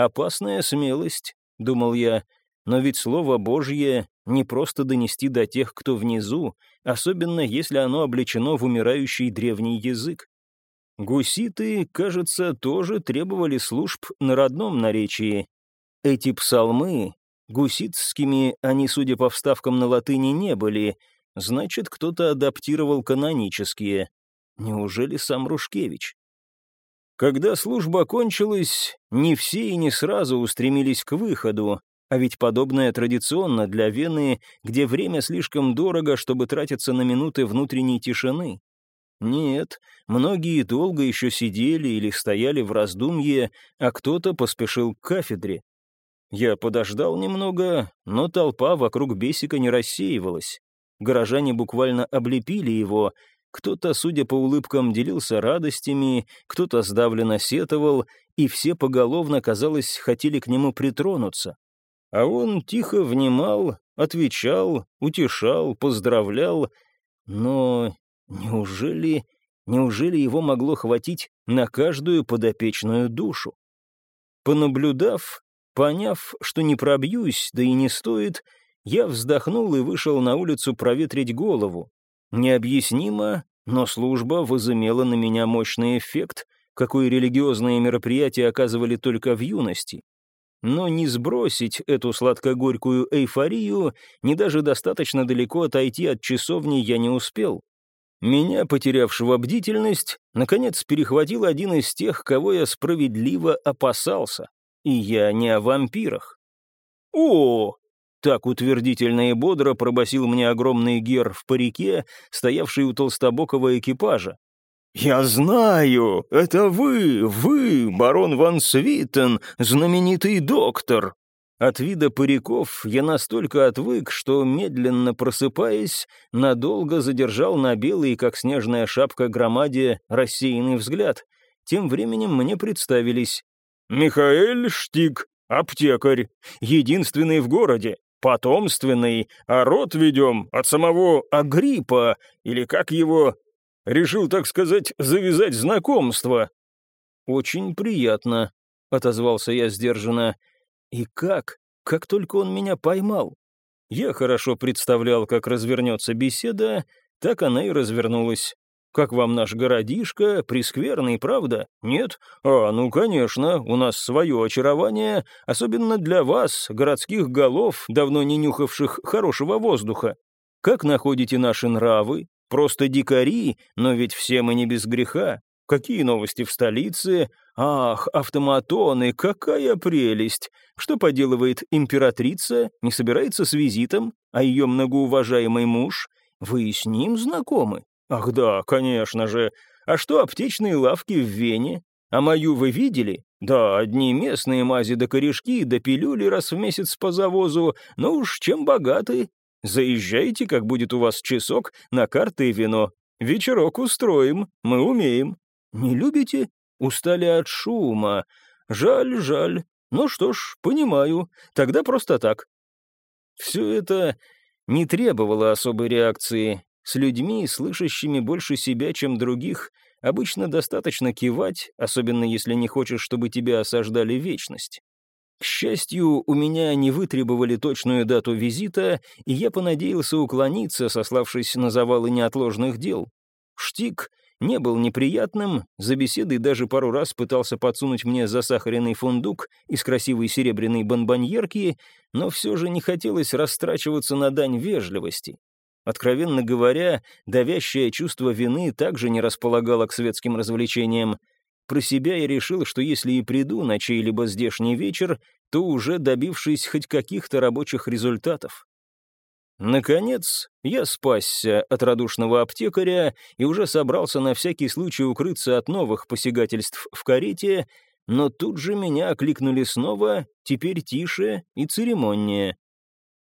Опасная смелость, думал я, но ведь Слово Божье не просто донести до тех, кто внизу, особенно если оно облечено в умирающий древний язык. Гуситы, кажется, тоже требовали служб на родном наречии. Эти псалмы, гуситскими они, судя по вставкам на латыни, не были, значит, кто-то адаптировал канонические. Неужели сам Рушкевич? Когда служба кончилась, не все и не сразу устремились к выходу, а ведь подобное традиционно для Вены, где время слишком дорого, чтобы тратиться на минуты внутренней тишины. Нет, многие долго еще сидели или стояли в раздумье, а кто-то поспешил к кафедре. Я подождал немного, но толпа вокруг бесика не рассеивалась. Горожане буквально облепили его, кто-то, судя по улыбкам, делился радостями, кто-то сдавленно сетовал, и все поголовно, казалось, хотели к нему притронуться. А он тихо внимал, отвечал, утешал, поздравлял. Но неужели, неужели его могло хватить на каждую подопечную душу? Понаблюдав, поняв, что не пробьюсь, да и не стоит, я вздохнул и вышел на улицу проветрить голову. Необъяснимо, но служба возымела на меня мощный эффект, какой религиозные мероприятия оказывали только в юности. Но не сбросить эту сладкогорькую эйфорию, ни даже достаточно далеко отойти от часовни я не успел. Меня, потерявшего бдительность, наконец перехватил один из тех, кого я справедливо опасался. И я не о вампирах. «О, так утвердительно и бодро пробасил мне огромный гер в парике, стоявший у толстобокого экипажа. «Я знаю, это вы, вы, барон Ван Свитен, знаменитый доктор!» От вида париков я настолько отвык, что, медленно просыпаясь, надолго задержал на белой, как снежная шапка громаде, рассеянный взгляд. Тем временем мне представились. «Михаэль Штик, аптекарь, единственный в городе, потомственный, а род ведем от самого Агриппа, или как его... Решил, так сказать, завязать знакомство». «Очень приятно», — отозвался я сдержанно. «И как? Как только он меня поймал?» Я хорошо представлял, как развернется беседа, так она и развернулась. Как вам наш городишко? Прескверный, правда? Нет? А, ну, конечно, у нас свое очарование, особенно для вас, городских голов, давно не нюхавших хорошего воздуха. Как находите наши нравы? Просто дикари, но ведь все мы не без греха. Какие новости в столице? Ах, автоматоны, какая прелесть! Что поделывает императрица? Не собирается с визитом? А ее многоуважаемый муж? Вы с ним знакомы? Ах да, конечно же. А что аптечные лавки в Вене? А мою вы видели? Да, одни местные мази да корешки, да пилюли раз в месяц по завозу, но уж чем богаты. Заезжайте, как будет у вас часок, на карты и вино. Вечерок устроим, мы умеем. Не любите? Устали от шума. Жаль, жаль. Ну что ж, понимаю. Тогда просто так. Все это не требовало особой реакции. С людьми, слышащими больше себя, чем других, обычно достаточно кивать, особенно если не хочешь, чтобы тебя осаждали вечность. К счастью, у меня не вытребовали точную дату визита, и я понадеялся уклониться, сославшись на завалы неотложных дел. Штик не был неприятным, за беседой даже пару раз пытался подсунуть мне засахаренный фундук из красивой серебряной бонбоньерки, но все же не хотелось растрачиваться на дань вежливости. Откровенно говоря, давящее чувство вины также не располагало к светским развлечениям. Про себя я решил, что если и приду на чей-либо здешний вечер, то уже добившись хоть каких-то рабочих результатов. Наконец, я спасся от радушного аптекаря и уже собрался на всякий случай укрыться от новых посягательств в карете, но тут же меня окликнули снова, теперь тише и церемоннее.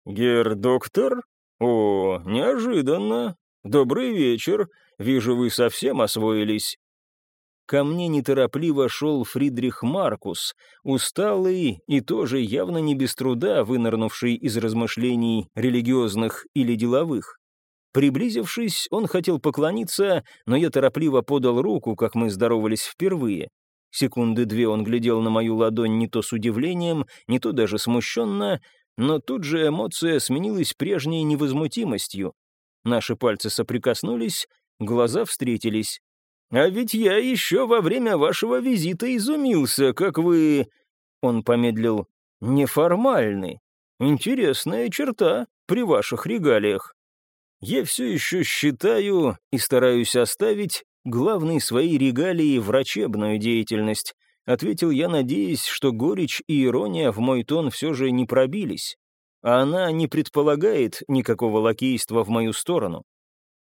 «Гер-доктор? О, неожиданно. Добрый вечер. Вижу, вы совсем освоились. Ко мне неторопливо шел Фридрих Маркус, усталый и тоже явно не без труда вынырнувший из размышлений религиозных или деловых. Приблизившись, он хотел поклониться, но я торопливо подал руку, как мы здоровались впервые. Секунды две он глядел на мою ладонь не то с удивлением, не то даже смущенно, но тут же эмоция сменилась прежней невозмутимостью. Наши пальцы соприкоснулись, глаза встретились. А ведь я еще во время вашего визита изумился, как вы...» Он помедлил. «Неформальный. Интересная черта при ваших регалиях. Я все еще считаю и стараюсь оставить главной своей регалии врачебную деятельность», ответил я, надеясь, что горечь и ирония в мой тон все же не пробились. А она не предполагает никакого лакейства в мою сторону.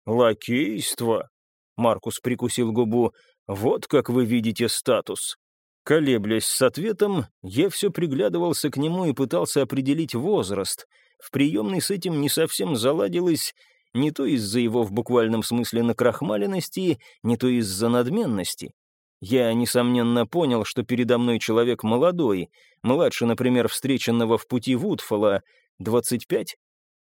«Лакейство?» Маркус прикусил губу. «Вот как вы видите статус». Колеблясь с ответом, я все приглядывался к нему и пытался определить возраст. В приемной с этим не совсем заладилось, не то из-за его в буквальном смысле накрахмаленности, не то из-за надменности. Я, несомненно, понял, что передо мной человек молодой, младше, например, встреченного в пути Вудфола, 25,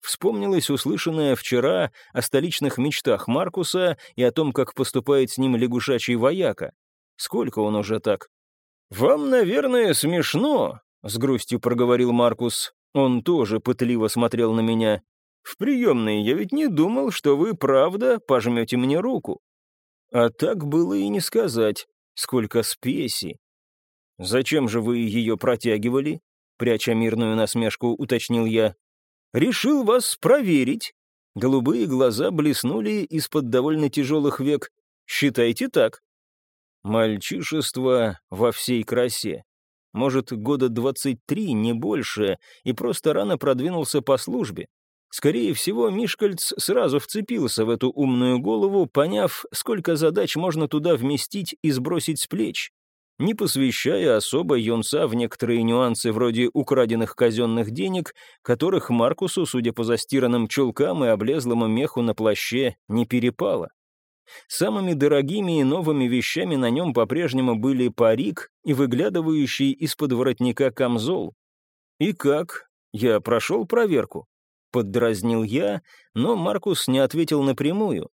Вспомнилось услышанное вчера о столичных мечтах Маркуса и о том, как поступает с ним лягушачий вояка. Сколько он уже так? «Вам, наверное, смешно», — с грустью проговорил Маркус. Он тоже пытливо смотрел на меня. «В приемной я ведь не думал, что вы, правда, пожмете мне руку». А так было и не сказать. Сколько спеси. «Зачем же вы ее протягивали?» Пряча мирную насмешку, уточнил я. Решил вас проверить». Голубые глаза блеснули из-под довольно тяжелых век. «Считайте так». Мальчишество во всей красе. Может, года двадцать три, не больше, и просто рано продвинулся по службе. Скорее всего, Мишкальц сразу вцепился в эту умную голову, поняв, сколько задач можно туда вместить и сбросить с плеч не посвящая особо юнца в некоторые нюансы вроде украденных казенных денег, которых Маркусу, судя по застиранным чулкам и облезлому меху на плаще, не перепало. Самыми дорогими и новыми вещами на нем по-прежнему были парик и выглядывающий из-под воротника камзол. «И как? Я прошел проверку?» Поддразнил я, но Маркус не ответил напрямую,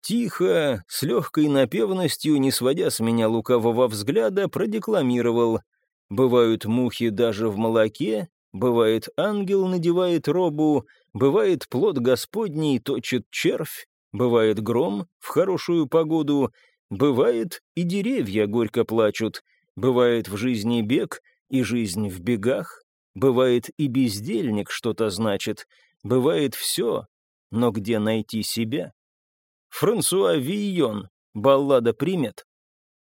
Тихо, с легкой напевностью, не сводя с меня лукового взгляда, продекламировал. «Бывают мухи даже в молоке, бывает ангел надевает робу, бывает плод Господний точит червь, бывает гром в хорошую погоду, бывает и деревья горько плачут, бывает в жизни бег и жизнь в бегах, бывает и бездельник что-то значит, бывает все, но где найти себя?» Франсуа Вийон. Баллада примет.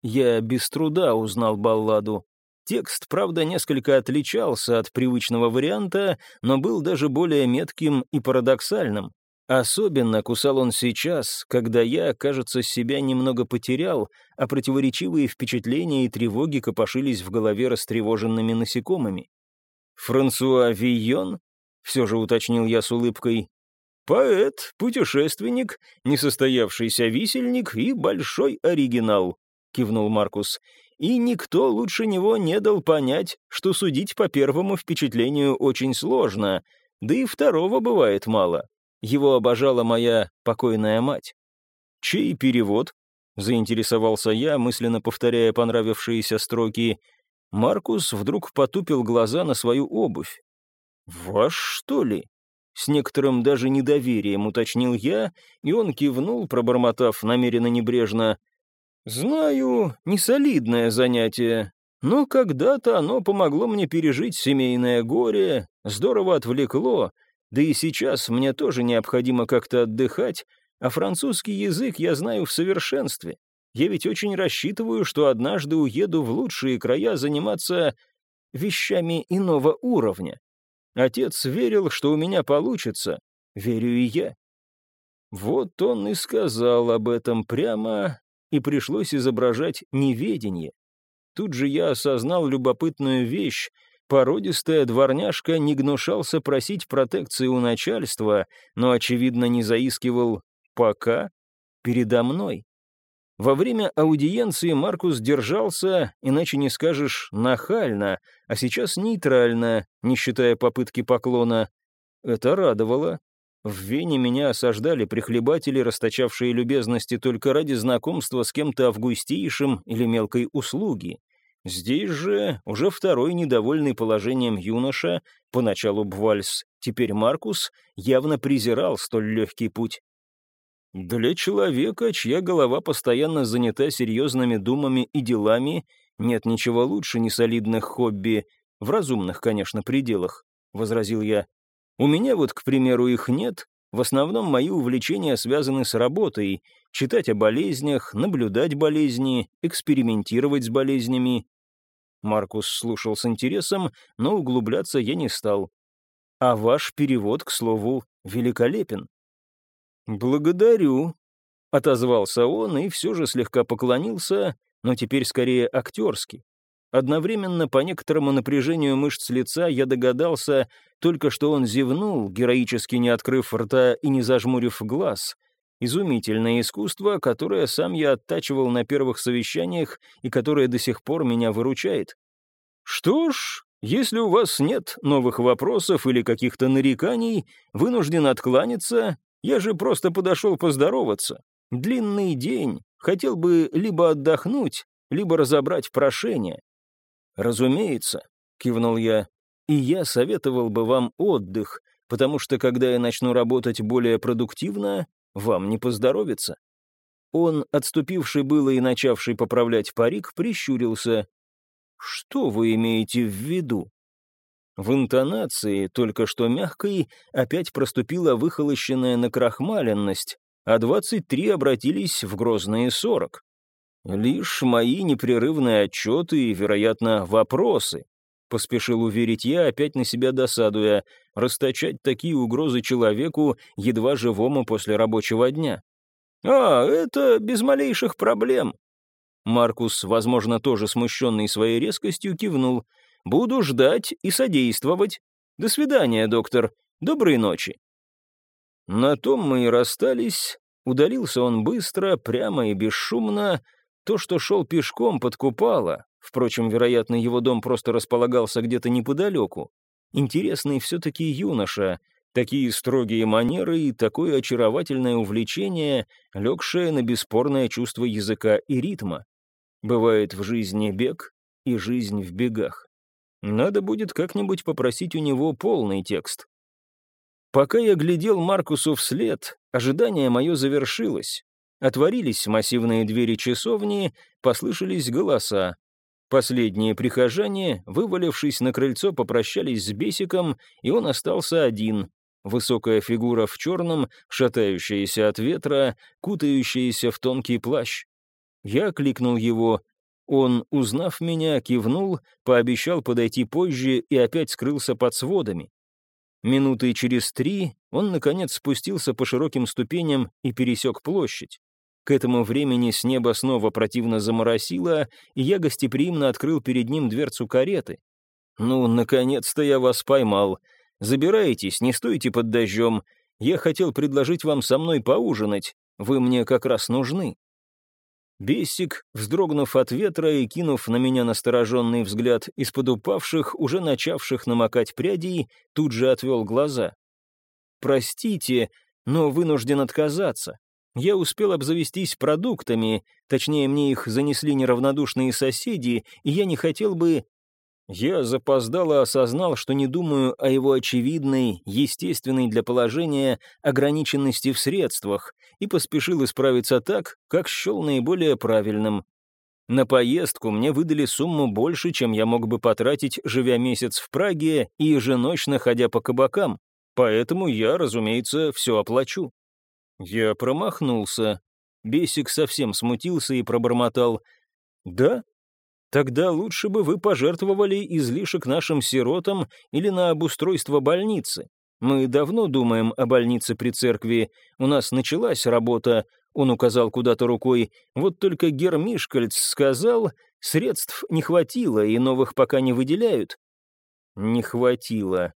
Я без труда узнал балладу. Текст, правда, несколько отличался от привычного варианта, но был даже более метким и парадоксальным. Особенно кусал он сейчас, когда я, кажется, себя немного потерял, а противоречивые впечатления и тревоги копошились в голове растревоженными насекомыми. «Франсуа Вийон?» — все же уточнил я с улыбкой. «Поэт, путешественник, несостоявшийся висельник и большой оригинал», — кивнул Маркус. «И никто лучше него не дал понять, что судить по первому впечатлению очень сложно, да и второго бывает мало. Его обожала моя покойная мать. «Чей перевод?» — заинтересовался я, мысленно повторяя понравившиеся строки. Маркус вдруг потупил глаза на свою обувь. «Ваш, что ли?» С некоторым даже недоверием уточнил я, и он кивнул, пробормотав намеренно небрежно. «Знаю, несолидное занятие, но когда-то оно помогло мне пережить семейное горе, здорово отвлекло, да и сейчас мне тоже необходимо как-то отдыхать, а французский язык я знаю в совершенстве. Я ведь очень рассчитываю, что однажды уеду в лучшие края заниматься вещами иного уровня. Отец верил, что у меня получится, верю и я. Вот он и сказал об этом прямо, и пришлось изображать неведение. Тут же я осознал любопытную вещь, Породистая дворняжка не гнушался просить протекции у начальства, но, очевидно, не заискивал «пока» передо мной. Во время аудиенции Маркус держался, иначе не скажешь, нахально, а сейчас нейтрально, не считая попытки поклона. Это радовало. В Вене меня осаждали прихлебатели, расточавшие любезности только ради знакомства с кем-то августейшим или мелкой услуги. Здесь же уже второй недовольный положением юноша, поначалу Бвальс, теперь Маркус, явно презирал столь легкий путь. Для человека, чья голова постоянно занята серьезными думами и делами, нет ничего лучше несолидных хобби, в разумных, конечно, пределах, — возразил я. У меня вот, к примеру, их нет, в основном мои увлечения связаны с работой, читать о болезнях, наблюдать болезни, экспериментировать с болезнями. Маркус слушал с интересом, но углубляться я не стал. А ваш перевод, к слову, великолепен. «Благодарю», — отозвался он и все же слегка поклонился, но теперь скорее актерски. Одновременно по некоторому напряжению мышц лица я догадался, только что он зевнул, героически не открыв рта и не зажмурив глаз. Изумительное искусство, которое сам я оттачивал на первых совещаниях и которое до сих пор меня выручает. Что ж, если у вас нет новых вопросов или каких-то нареканий, вынужден откланяться, я же просто подошел поздороваться. Длинный день, хотел бы либо отдохнуть, либо разобрать прошение. «Разумеется», — кивнул я, — «и я советовал бы вам отдых, потому что когда я начну работать более продуктивно, вам не поздоровится». Он, отступивший было и начавший поправлять парик, прищурился. «Что вы имеете в виду?» В интонации, только что мягкой, опять проступила выхолощенная накрахмаленность, а двадцать три обратились в грозные сорок. «Лишь мои непрерывные отчеты и, вероятно, вопросы», — поспешил уверить я, опять на себя досадуя, расточать такие угрозы человеку, едва живому после рабочего дня. «А, это без малейших проблем». Маркус, возможно, тоже смущенный своей резкостью, кивнул. «Буду ждать и содействовать. До свидания, доктор. Доброй ночи». На том мы и расстались. Удалился он быстро, прямо и бесшумно, то, что шел пешком, подкупало. Впрочем, вероятно, его дом просто располагался где-то неподалеку. Интересный все-таки юноша, такие строгие манеры и такое очаровательное увлечение, легшее на бесспорное чувство языка и ритма. Бывает в жизни бег и жизнь в бегах. Надо будет как-нибудь попросить у него полный текст. Пока я глядел Маркусу вслед, ожидание мое завершилось. Отворились массивные двери часовни, послышались голоса. Последние прихожане, вывалившись на крыльцо, попрощались с Бесиком, и он остался один. Высокая фигура в черном, шатающаяся от ветра, кутающаяся в тонкий плащ. Я кликнул его, Он, узнав меня, кивнул, пообещал подойти позже и опять скрылся под сводами. Минуты через три он, наконец, спустился по широким ступеням и пересек площадь. К этому времени с неба снова противно заморосило, и я гостеприимно открыл перед ним дверцу кареты. «Ну, наконец-то я вас поймал. Забирайтесь, не стойте под дождем. Я хотел предложить вам со мной поужинать. Вы мне как раз нужны». Бессик, вздрогнув от ветра и кинув на меня настороженный взгляд из-под упавших, уже начавших намокать прядей, тут же отвел глаза. «Простите, но вынужден отказаться. Я успел обзавестись продуктами, точнее, мне их занесли неравнодушные соседи, и я не хотел бы я запоздало осознал, что не думаю о его очевидной, естественной для положения ограниченности в средствах, и поспешил исправиться так, как счел наиболее правильным. На поездку мне выдали сумму больше, чем я мог бы потратить, живя месяц в Праге и еженочно ходя по кабакам, поэтому я, разумеется, все оплачу. Я промахнулся. Бесик совсем смутился и пробормотал. «Да, Тогда лучше бы вы пожертвовали излишек нашим сиротам или на обустройство больницы. Мы давно думаем о больнице при церкви. У нас началась работа, он указал куда-то рукой. Вот только Гермишкальц сказал, средств не хватило и новых пока не выделяют. Не хватило.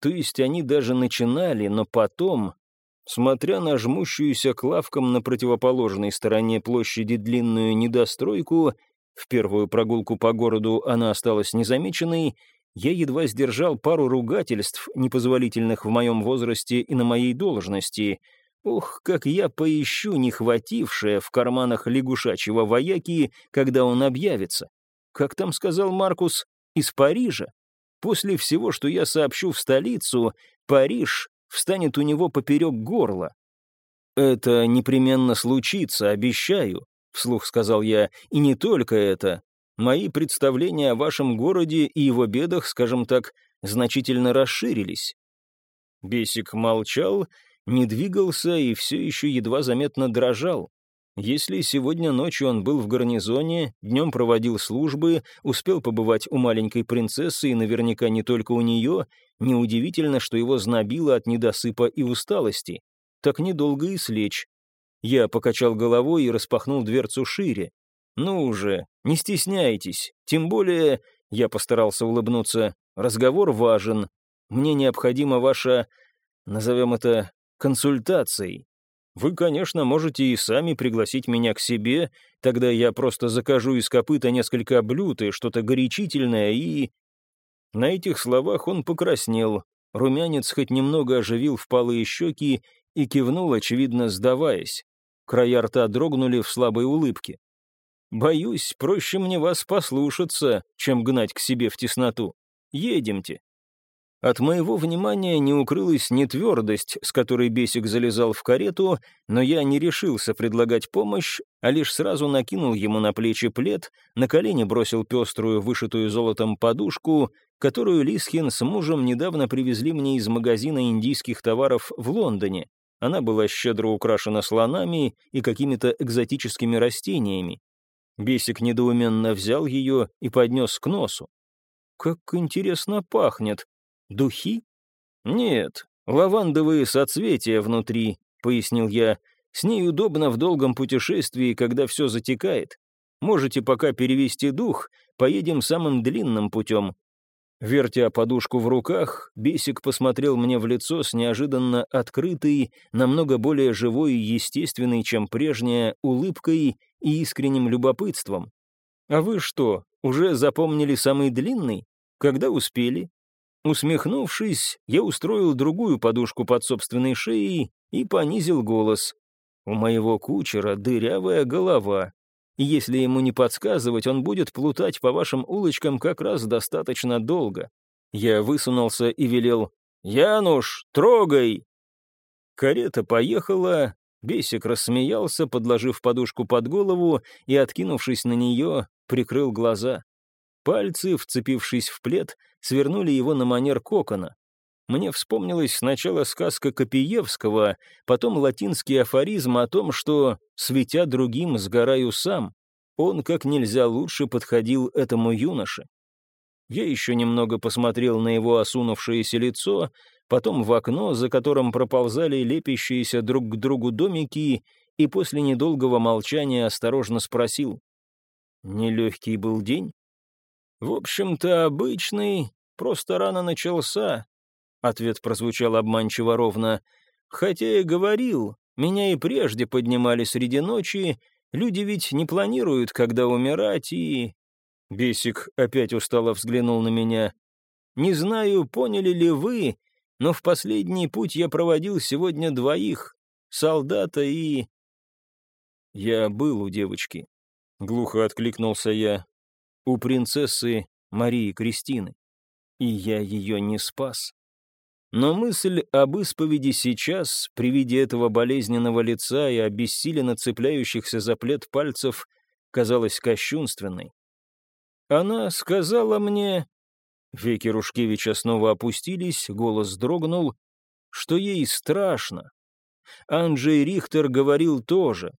То есть они даже начинали, но потом, смотря на жмущуюся к лавкам на противоположной стороне площади длинную недостройку, в первую прогулку по городу она осталась незамеченной, я едва сдержал пару ругательств, непозволительных в моем возрасте и на моей должности. Ох, как я поищу нехватившее в карманах лягушачьего вояки, когда он объявится. Как там сказал Маркус, из Парижа. После всего, что я сообщу в столицу, Париж встанет у него поперек горла. Это непременно случится, обещаю вслух сказал я, и не только это. Мои представления о вашем городе и его бедах, скажем так, значительно расширились. Бесик молчал, не двигался и все еще едва заметно дрожал. Если сегодня ночью он был в гарнизоне, днем проводил службы, успел побывать у маленькой принцессы и наверняка не только у нее, неудивительно, что его знобило от недосыпа и усталости. Так недолго и слечь. Я покачал головой и распахнул дверцу шире. «Ну уже, не стесняйтесь. Тем более, я постарался улыбнуться, разговор важен. Мне необходима ваша, назовем это, консультацией. Вы, конечно, можете и сами пригласить меня к себе, тогда я просто закажу из копыта несколько блюд и что-то горячительное и...» На этих словах он покраснел. Румянец хоть немного оживил впалые щеки и кивнул, очевидно, сдаваясь. Края рта дрогнули в слабой улыбке. «Боюсь, проще мне вас послушаться, чем гнать к себе в тесноту. Едемте». От моего внимания не укрылась не твердость, с которой Бесик залезал в карету, но я не решился предлагать помощь, а лишь сразу накинул ему на плечи плед, на колени бросил пеструю, вышитую золотом подушку, которую Лисхин с мужем недавно привезли мне из магазина индийских товаров в Лондоне. Она была щедро украшена слонами и какими-то экзотическими растениями. Бесик недоуменно взял ее и поднес к носу. «Как интересно пахнет. Духи?» «Нет, лавандовые соцветия внутри», — пояснил я. «С ней удобно в долгом путешествии, когда все затекает. Можете пока перевести дух, поедем самым длинным путем. Вертя подушку в руках, Бесик посмотрел мне в лицо с неожиданно открытой, намного более живой и естественной, чем прежняя, улыбкой и искренним любопытством. «А вы что, уже запомнили самый длинный? Когда успели?» Усмехнувшись, я устроил другую подушку под собственной шеей и понизил голос. «У моего кучера дырявая голова, и если ему не подсказывать, он будет плутать по вашим улочкам как раз достаточно долго. Я высунулся и велел «Януш, трогай!» Карета поехала, Бесик рассмеялся, подложив подушку под голову и, откинувшись на нее, прикрыл глаза. Пальцы, вцепившись в плед, свернули его на манер кокона. Мне вспомнилась сначала сказка Копиевского, потом латинский афоризм о том, что, светя другим, сгораю сам. Он как нельзя лучше подходил этому юноше. Я еще немного посмотрел на его осунувшееся лицо, потом в окно, за которым проползали лепящиеся друг к другу домики, и после недолгого молчания осторожно спросил. Нелегкий был день? В общем-то, обычный, просто рано начался. Ответ прозвучал обманчиво ровно. Хотя я говорил, меня и прежде поднимали среди ночи, люди ведь не планируют, когда умирать, и... Бесик опять устало взглянул на меня. «Не знаю, поняли ли вы, но в последний путь я проводил сегодня двоих, солдата и...» «Я был у девочки», — глухо откликнулся я, — «у принцессы Марии Кристины, и я ее не спас». Но мысль об исповеди сейчас, при виде этого болезненного лица и обессиленно цепляющихся за плед пальцев, казалась кощунственной. Она сказала мне... Веки Рушкевича снова опустились, голос дрогнул, что ей страшно. Анджей Рихтер говорил тоже.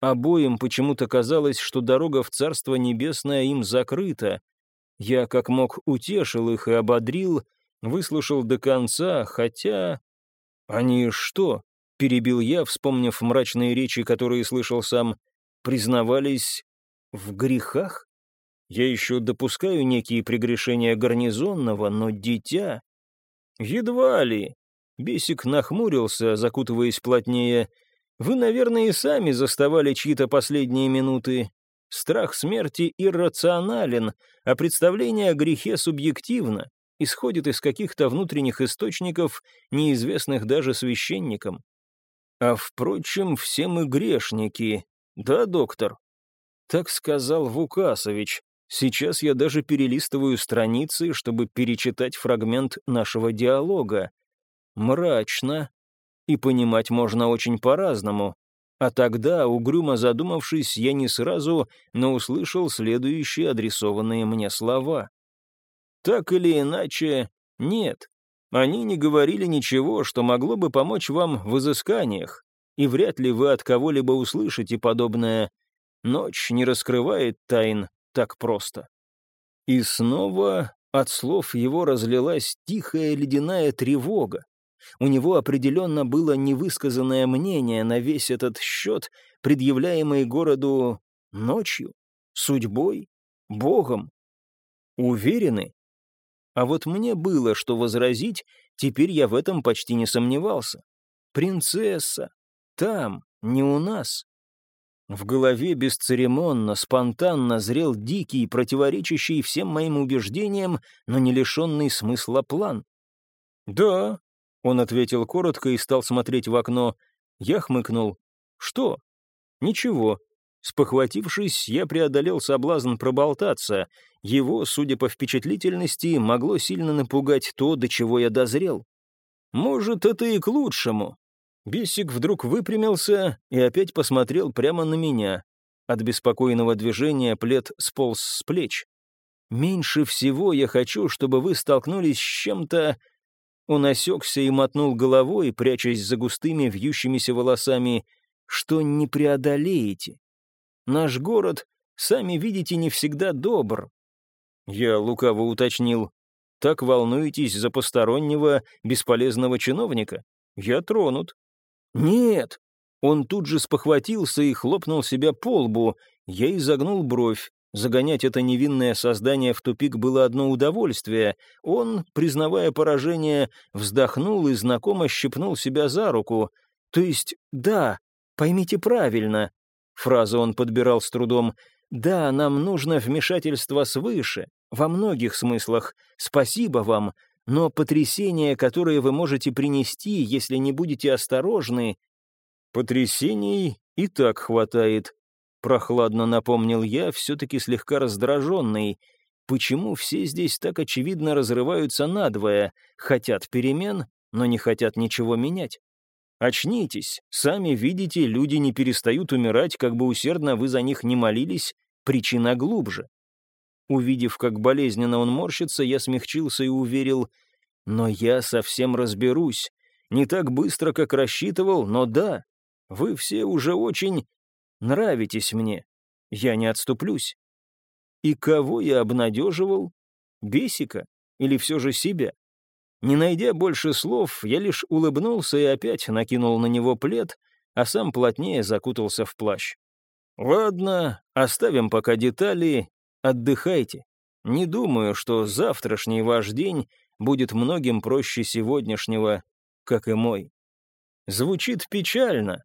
Обоим почему-то казалось, что дорога в Царство Небесное им закрыта. Я как мог утешил их и ободрил, выслушал до конца, хотя... Они что? Перебил я, вспомнив мрачные речи, которые слышал сам. Признавались в грехах? Я еще допускаю некие прегрешения гарнизонного, но дитя... Едва ли. Бесик нахмурился, закутываясь плотнее. Вы, наверное, и сами заставали чьи-то последние минуты. Страх смерти иррационален, а представление о грехе субъективно, исходит из каких-то внутренних источников, неизвестных даже священникам. А, впрочем, все мы грешники. Да, доктор? Так сказал Вукасович, Сейчас я даже перелистываю страницы, чтобы перечитать фрагмент нашего диалога. Мрачно. И понимать можно очень по-разному. А тогда, угрюмо задумавшись, я не сразу, но услышал следующие адресованные мне слова. Так или иначе, нет. Они не говорили ничего, что могло бы помочь вам в изысканиях, и вряд ли вы от кого-либо услышите подобное. Ночь не раскрывает тайн, так просто. И снова от слов его разлилась тихая ледяная тревога. У него определенно было невысказанное мнение на весь этот счет, предъявляемый городу ночью, судьбой, Богом. Уверены? А вот мне было что возразить, теперь я в этом почти не сомневался. Принцесса. Там, не у нас. В голове бесцеремонно, спонтанно зрел дикий, противоречащий всем моим убеждениям, но не лишенный смысла план. «Да», — он ответил коротко и стал смотреть в окно. Я хмыкнул. «Что?» «Ничего». Спохватившись, я преодолел соблазн проболтаться. Его, судя по впечатлительности, могло сильно напугать то, до чего я дозрел. «Может, это и к лучшему. Бесик вдруг выпрямился и опять посмотрел прямо на меня. От беспокойного движения плед сполз с плеч. «Меньше всего я хочу, чтобы вы столкнулись с чем-то...» Он осекся и мотнул головой, прячась за густыми вьющимися волосами, что не преодолеете. Наш город, сами видите, не всегда добр. Я лукаво уточнил. Так волнуетесь за постороннего, бесполезного чиновника? Я тронут. «Нет!» Он тут же спохватился и хлопнул себя по лбу. Я изогнул бровь. Загонять это невинное создание в тупик было одно удовольствие. Он, признавая поражение, вздохнул и знакомо щипнул себя за руку. «То есть, да, поймите правильно», — фразу он подбирал с трудом, «да, нам нужно вмешательство свыше, во многих смыслах. Спасибо вам, но потрясения, которые вы можете принести, если не будете осторожны... Потрясений и так хватает, прохладно напомнил я, все-таки слегка раздраженный. Почему все здесь так очевидно разрываются надвое, хотят перемен, но не хотят ничего менять? Очнитесь, сами видите, люди не перестают умирать, как бы усердно вы за них не молились, причина глубже. Увидев, как болезненно он морщится, я смягчился и уверил, «Но я совсем разберусь. Не так быстро, как рассчитывал, но да, вы все уже очень нравитесь мне. Я не отступлюсь. И кого я обнадеживал? Бесика? Или все же себя? Не найдя больше слов, я лишь улыбнулся и опять накинул на него плед, а сам плотнее закутался в плащ. «Ладно, оставим пока детали, отдыхайте. Не думаю, что завтрашний ваш день будет многим проще сегодняшнего, как и мой». Звучит печально,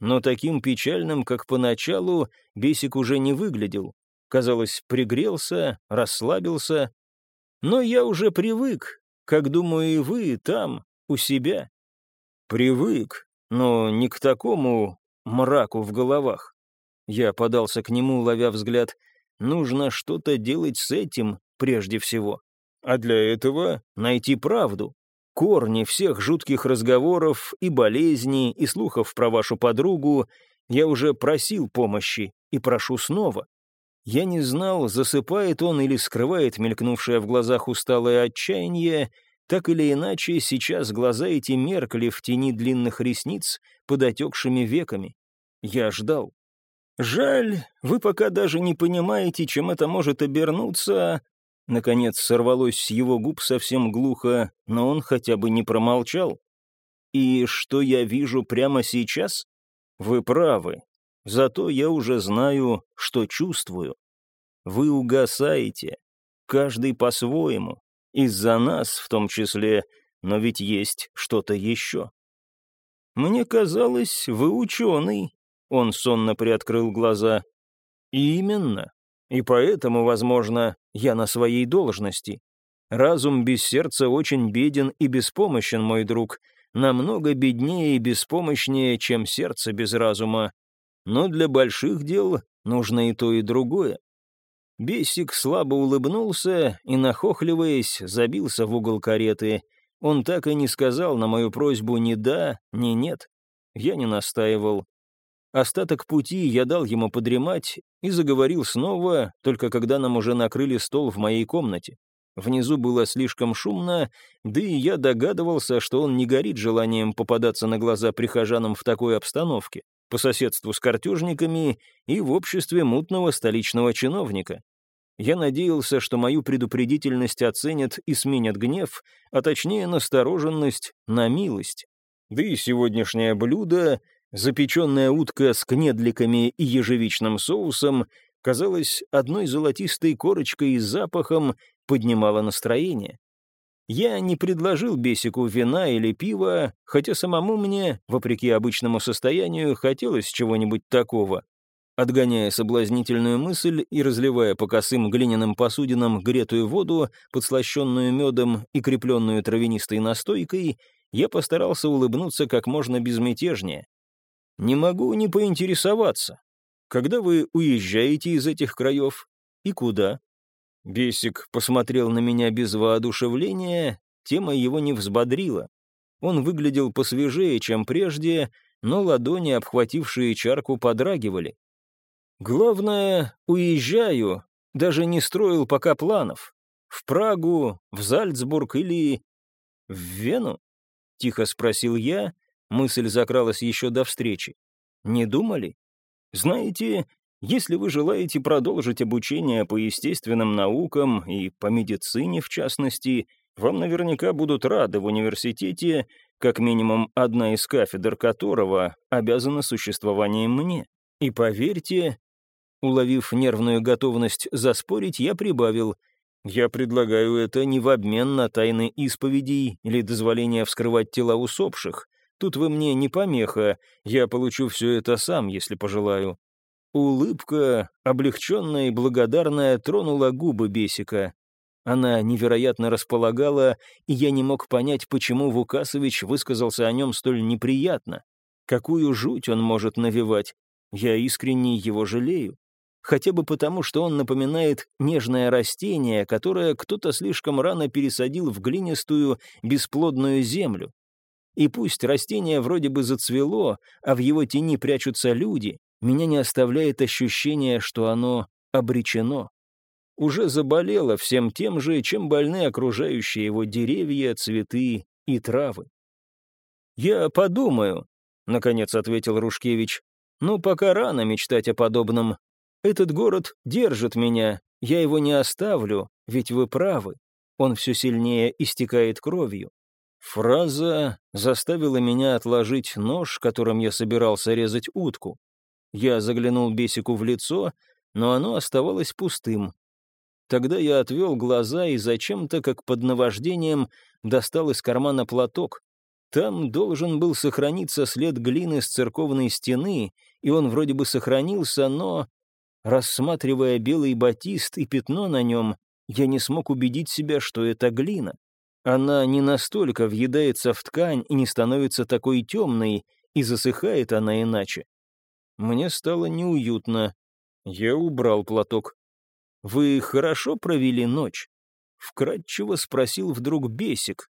но таким печальным, как поначалу, Бесик уже не выглядел. Казалось, пригрелся, расслабился. Но я уже привык, как, думаю, и вы там, у себя. Привык, но не к такому мраку в головах. Я подался к нему, ловя взгляд. Нужно что-то делать с этим прежде всего. А для этого найти правду. Корни всех жутких разговоров и болезней, и слухов про вашу подругу. Я уже просил помощи и прошу снова. Я не знал, засыпает он или скрывает мелькнувшее в глазах усталое отчаяние, так или иначе, сейчас глаза эти меркли в тени длинных ресниц под отекшими веками. Я ждал. «Жаль, вы пока даже не понимаете, чем это может обернуться». Наконец сорвалось с его губ совсем глухо, но он хотя бы не промолчал. «И что я вижу прямо сейчас? Вы правы, Зато я уже знаю, что чувствую. Вы угасаете, каждый по-своему, из-за нас в том числе, но ведь есть что-то еще. Мне казалось, вы ученый. Он сонно приоткрыл глаза. Именно. И поэтому, возможно, я на своей должности. Разум без сердца очень беден и беспомощен, мой друг, намного беднее и беспомощнее, чем сердце без разума. Но для больших дел нужно и то, и другое. Бесик слабо улыбнулся и, нахохливаясь, забился в угол кареты. Он так и не сказал на мою просьбу ни да, ни нет. Я не настаивал. Остаток пути я дал ему подремать и заговорил снова, только когда нам уже накрыли стол в моей комнате. Внизу было слишком шумно, да и я догадывался, что он не горит желанием попадаться на глаза прихожанам в такой обстановке по соседству с картежниками и в обществе мутного столичного чиновника. Я надеялся, что мою предупредительность оценят и сменят гнев, а точнее настороженность на милость. Да и сегодняшнее блюдо, запеченная утка с кнедликами и ежевичным соусом, казалось, одной золотистой корочкой и запахом поднимало настроение. Я не предложил Бесику вина или пива, хотя самому мне, вопреки обычному состоянию, хотелось чего-нибудь такого. Отгоняя соблазнительную мысль и разливая по косым глиняным посудинам гретую воду, подслащенную медом и крепленную травянистой настойкой, я постарался улыбнуться как можно безмятежнее. «Не могу не поинтересоваться. Когда вы уезжаете из этих краев? И куда?» Бесик посмотрел на меня без воодушевления, тема его не взбодрила. Он выглядел посвежее, чем прежде, но ладони, обхватившие чарку, подрагивали. «Главное, уезжаю, даже не строил пока планов. В Прагу, в Зальцбург или... в Вену?» — тихо спросил я, мысль закралась еще до встречи. «Не думали? Знаете, если вы желаете продолжить обучение по естественным наукам и по медицине, в частности, вам наверняка будут рады в университете, как минимум одна из кафедр которого обязана существованием мне. И поверьте, уловив нервную готовность заспорить, я прибавил, я предлагаю это не в обмен на тайны исповедей или дозволение вскрывать тела усопших. Тут вы мне не помеха, я получу все это сам, если пожелаю. Улыбка, облегченная и благодарная, тронула губы Бесика. Она невероятно располагала, и я не мог понять, почему Вукасович высказался о нем столь неприятно. Какую жуть он может навевать. Я искренне его жалею. Хотя бы потому, что он напоминает нежное растение, которое кто-то слишком рано пересадил в глинистую, бесплодную землю. И пусть растение вроде бы зацвело, а в его тени прячутся люди, меня не оставляет ощущение, что оно обречено. Уже заболело всем тем же, чем больны окружающие его деревья, цветы и травы. «Я подумаю», — наконец ответил Рушкевич. «Ну, пока рано мечтать о подобном. Этот город держит меня, я его не оставлю, ведь вы правы. Он все сильнее истекает кровью. Фраза заставила меня отложить нож, которым я собирался резать утку. Я заглянул Бесику в лицо, но оно оставалось пустым. Тогда я отвел глаза и зачем-то, как под наваждением, достал из кармана платок. Там должен был сохраниться след глины с церковной стены, и он вроде бы сохранился, но, рассматривая белый батист и пятно на нем, я не смог убедить себя, что это глина. Она не настолько въедается в ткань и не становится такой темной, и засыхает она иначе. Мне стало неуютно. Я убрал платок. «Вы хорошо провели ночь?» Вкратчиво спросил вдруг Бесик.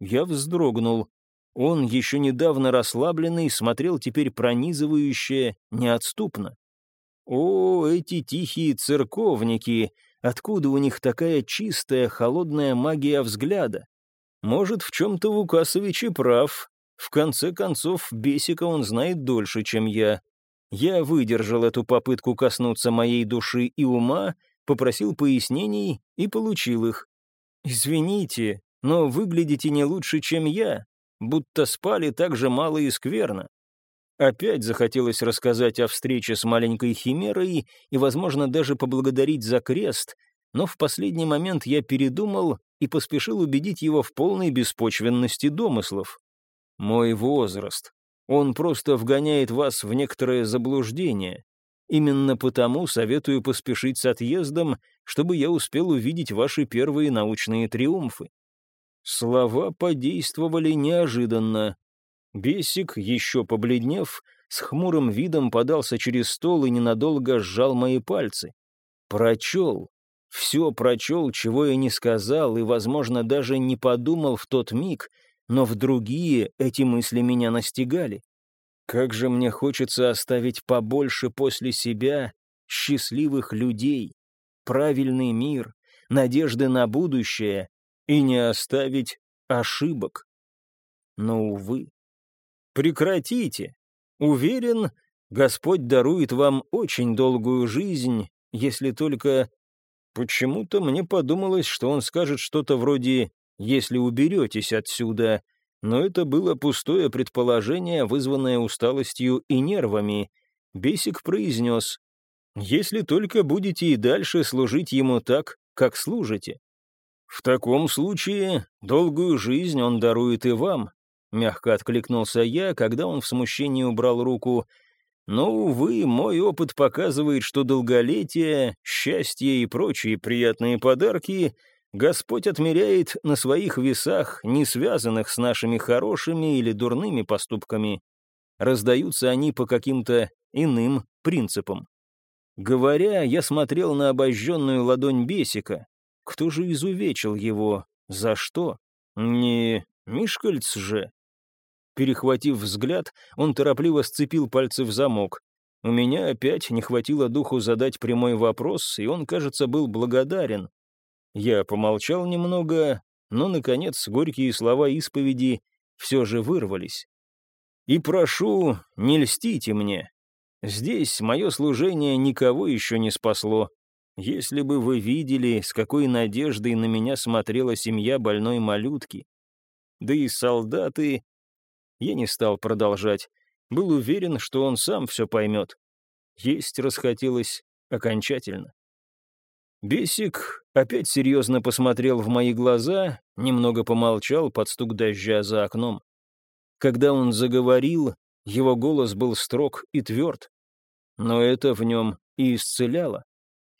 Я вздрогнул. Он, еще недавно расслабленный, смотрел теперь пронизывающе, неотступно. О, эти тихие церковники! Откуда у них такая чистая, холодная магия взгляда? Может, в чем-то Вукасович и прав. В конце концов, Бесика он знает дольше, чем я. Я выдержал эту попытку коснуться моей души и ума, попросил пояснений и получил их. «Извините, но выглядите не лучше, чем я, будто спали так же мало и скверно. Опять захотелось рассказать о встрече с маленькой химерой и, возможно, даже поблагодарить за крест, но в последний момент я передумал и поспешил убедить его в полной беспочвенности домыслов. Мой возраст. Он просто вгоняет вас в некоторое заблуждение. Именно потому советую поспешить с отъездом, чтобы я успел увидеть ваши первые научные триумфы. Слова подействовали неожиданно. Бесик, еще побледнев, с хмурым видом подался через стол и ненадолго сжал мои пальцы. Прочел. Все прочел, чего я не сказал и, возможно, даже не подумал в тот миг, но в другие эти мысли меня настигали. Как же мне хочется оставить побольше после себя счастливых людей, правильный мир, надежды на будущее и не оставить ошибок. Но, увы. Прекратите. Уверен, Господь дарует вам очень долгую жизнь, если только... Почему-то мне подумалось, что он скажет что-то вроде «если уберетесь отсюда», но это было пустое предположение, вызванное усталостью и нервами. Бесик произнес «если только будете и дальше служить ему так, как служите». «В таком случае долгую жизнь он дарует и вам», Мягко откликнулся я, когда он в смущении убрал руку. Но, увы, мой опыт показывает, что долголетие, счастье и прочие приятные подарки Господь отмеряет на своих весах, не связанных с нашими хорошими или дурными поступками. Раздаются они по каким-то иным принципам. Говоря, я смотрел на обожженную ладонь Бесика. Кто же изувечил его? За что? Не Мишкальц же. Перехватив взгляд, он торопливо сцепил пальцы в замок. У меня опять не хватило духу задать прямой вопрос, и он, кажется, был благодарен. Я помолчал немного, но, наконец, горькие слова исповеди все же вырвались. «И прошу, не льстите мне. Здесь мое служение никого еще не спасло. Если бы вы видели, с какой надеждой на меня смотрела семья больной малютки. Да и солдаты я не стал продолжать. Был уверен, что он сам все поймет. Есть расхотелось окончательно. Бесик опять серьезно посмотрел в мои глаза, немного помолчал под стук дождя за окном. Когда он заговорил, его голос был строг и тверд. Но это в нем и исцеляло.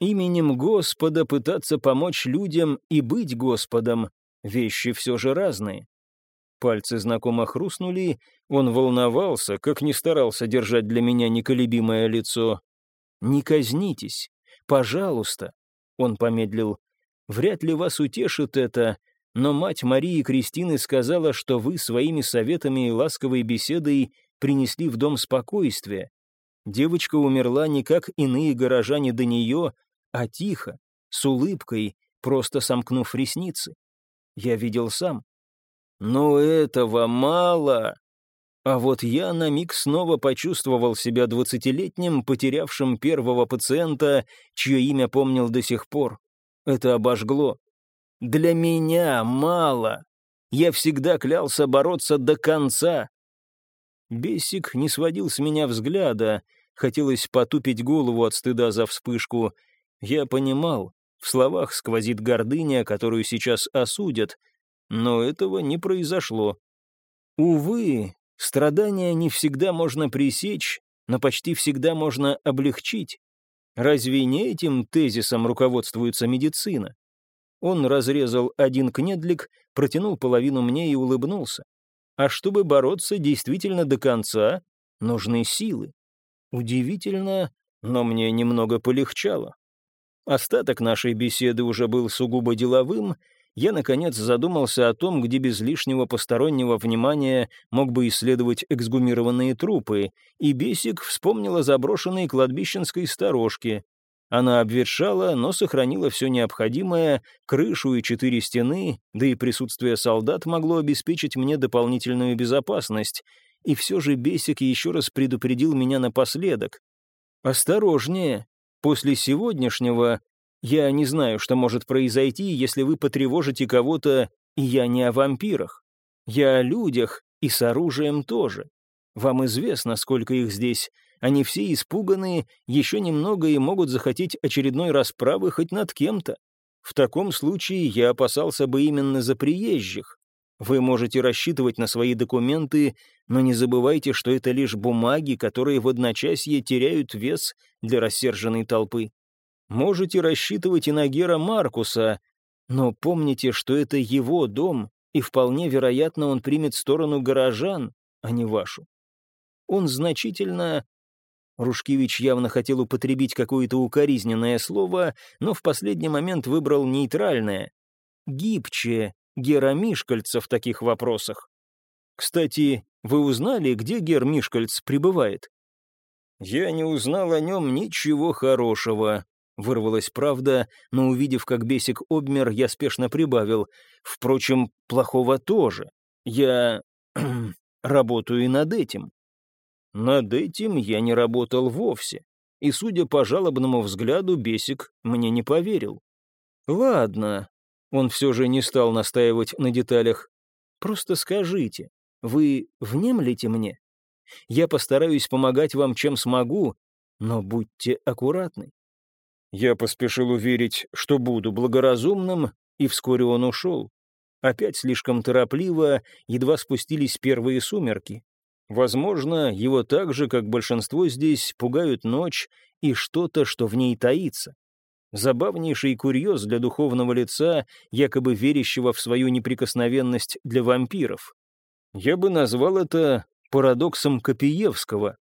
Именем Господа пытаться помочь людям и быть Господом — вещи все же разные. Пальцы знакомо хрустнули, он волновался, как не старался держать для меня неколебимое лицо. «Не казнитесь, пожалуйста», — он помедлил. «Вряд ли вас утешит это, но мать Марии Кристины сказала, что вы своими советами и ласковой беседой принесли в дом спокойствие. Девочка умерла не как иные горожане до нее, а тихо, с улыбкой, просто сомкнув ресницы. Я видел сам. «Но этого мало!» А вот я на миг снова почувствовал себя двадцатилетним, потерявшим первого пациента, чье имя помнил до сих пор. Это обожгло. Для меня мало. Я всегда клялся бороться до конца. Бесик не сводил с меня взгляда, хотелось потупить голову от стыда за вспышку. Я понимал, в словах сквозит гордыня, которую сейчас осудят, но этого не произошло. Увы, страдания не всегда можно пресечь, но почти всегда можно облегчить. Разве не этим тезисом руководствуется медицина? Он разрезал один кнедлик, протянул половину мне и улыбнулся. А чтобы бороться действительно до конца, нужны силы. Удивительно, но мне немного полегчало. Остаток нашей беседы уже был сугубо деловым, я, наконец, задумался о том, где без лишнего постороннего внимания мог бы исследовать эксгумированные трупы, и Бесик вспомнил о заброшенной кладбищенской сторожке. Она обветшала, но сохранила все необходимое, крышу и четыре стены, да и присутствие солдат могло обеспечить мне дополнительную безопасность. И все же Бесик еще раз предупредил меня напоследок. «Осторожнее. После сегодняшнего я не знаю, что может произойти, если вы потревожите кого-то, и я не о вампирах. Я о людях, и с оружием тоже. Вам известно, сколько их здесь. Они все испуганы, еще немного и могут захотеть очередной расправы хоть над кем-то. В таком случае я опасался бы именно за приезжих. Вы можете рассчитывать на свои документы, но не забывайте, что это лишь бумаги, которые в одночасье теряют вес для рассерженной толпы. Можете рассчитывать и на Гера Маркуса, но помните, что это его дом, и вполне вероятно он примет сторону горожан, а не вашу. Он значительно... Рушкевич явно хотел употребить какое-то укоризненное слово, но в последний момент выбрал нейтральное. Гибче Гера Мишкальца в таких вопросах. Кстати, вы узнали, где Гер Мишкальц пребывает? Я не узнал о нем ничего хорошего, Вырвалась правда, но увидев, как бесик обмер, я спешно прибавил. Впрочем, плохого тоже. Я работаю и над этим. Над этим я не работал вовсе. И, судя по жалобному взгляду, бесик мне не поверил. Ладно, он все же не стал настаивать на деталях. Просто скажите, вы внемлете мне? Я постараюсь помогать вам, чем смогу, но будьте аккуратны. Я поспешил уверить, что буду благоразумным, и вскоре он ушел. Опять слишком торопливо, едва спустились первые сумерки. Возможно, его так же, как большинство здесь, пугают ночь и что-то, что в ней таится. Забавнейший курьез для духовного лица, якобы верящего в свою неприкосновенность для вампиров. Я бы назвал это парадоксом Копиевского.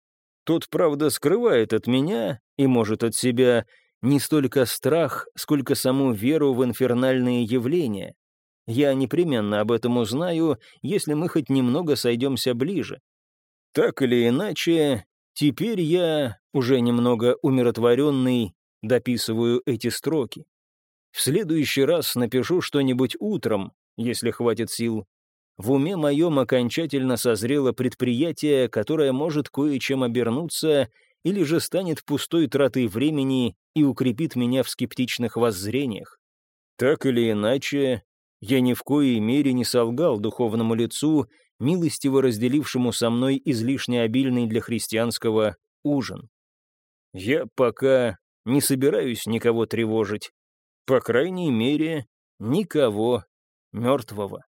Тот, правда, скрывает от меня и, может, от себя не столько страх, сколько саму веру в инфернальные явления. Я непременно об этом узнаю, если мы хоть немного сойдемся ближе. Так или иначе, теперь я, уже немного умиротворенный, дописываю эти строки. В следующий раз напишу что-нибудь утром, если хватит сил. В уме моем окончательно созрело предприятие, которое может кое-чем обернуться или же станет пустой тратой времени и укрепит меня в скептичных воззрениях. Так или иначе, я ни в коей мере не солгал духовному лицу, милостиво разделившему со мной излишне обильный для христианского ужин. Я пока не собираюсь никого тревожить, по крайней мере, никого мертвого.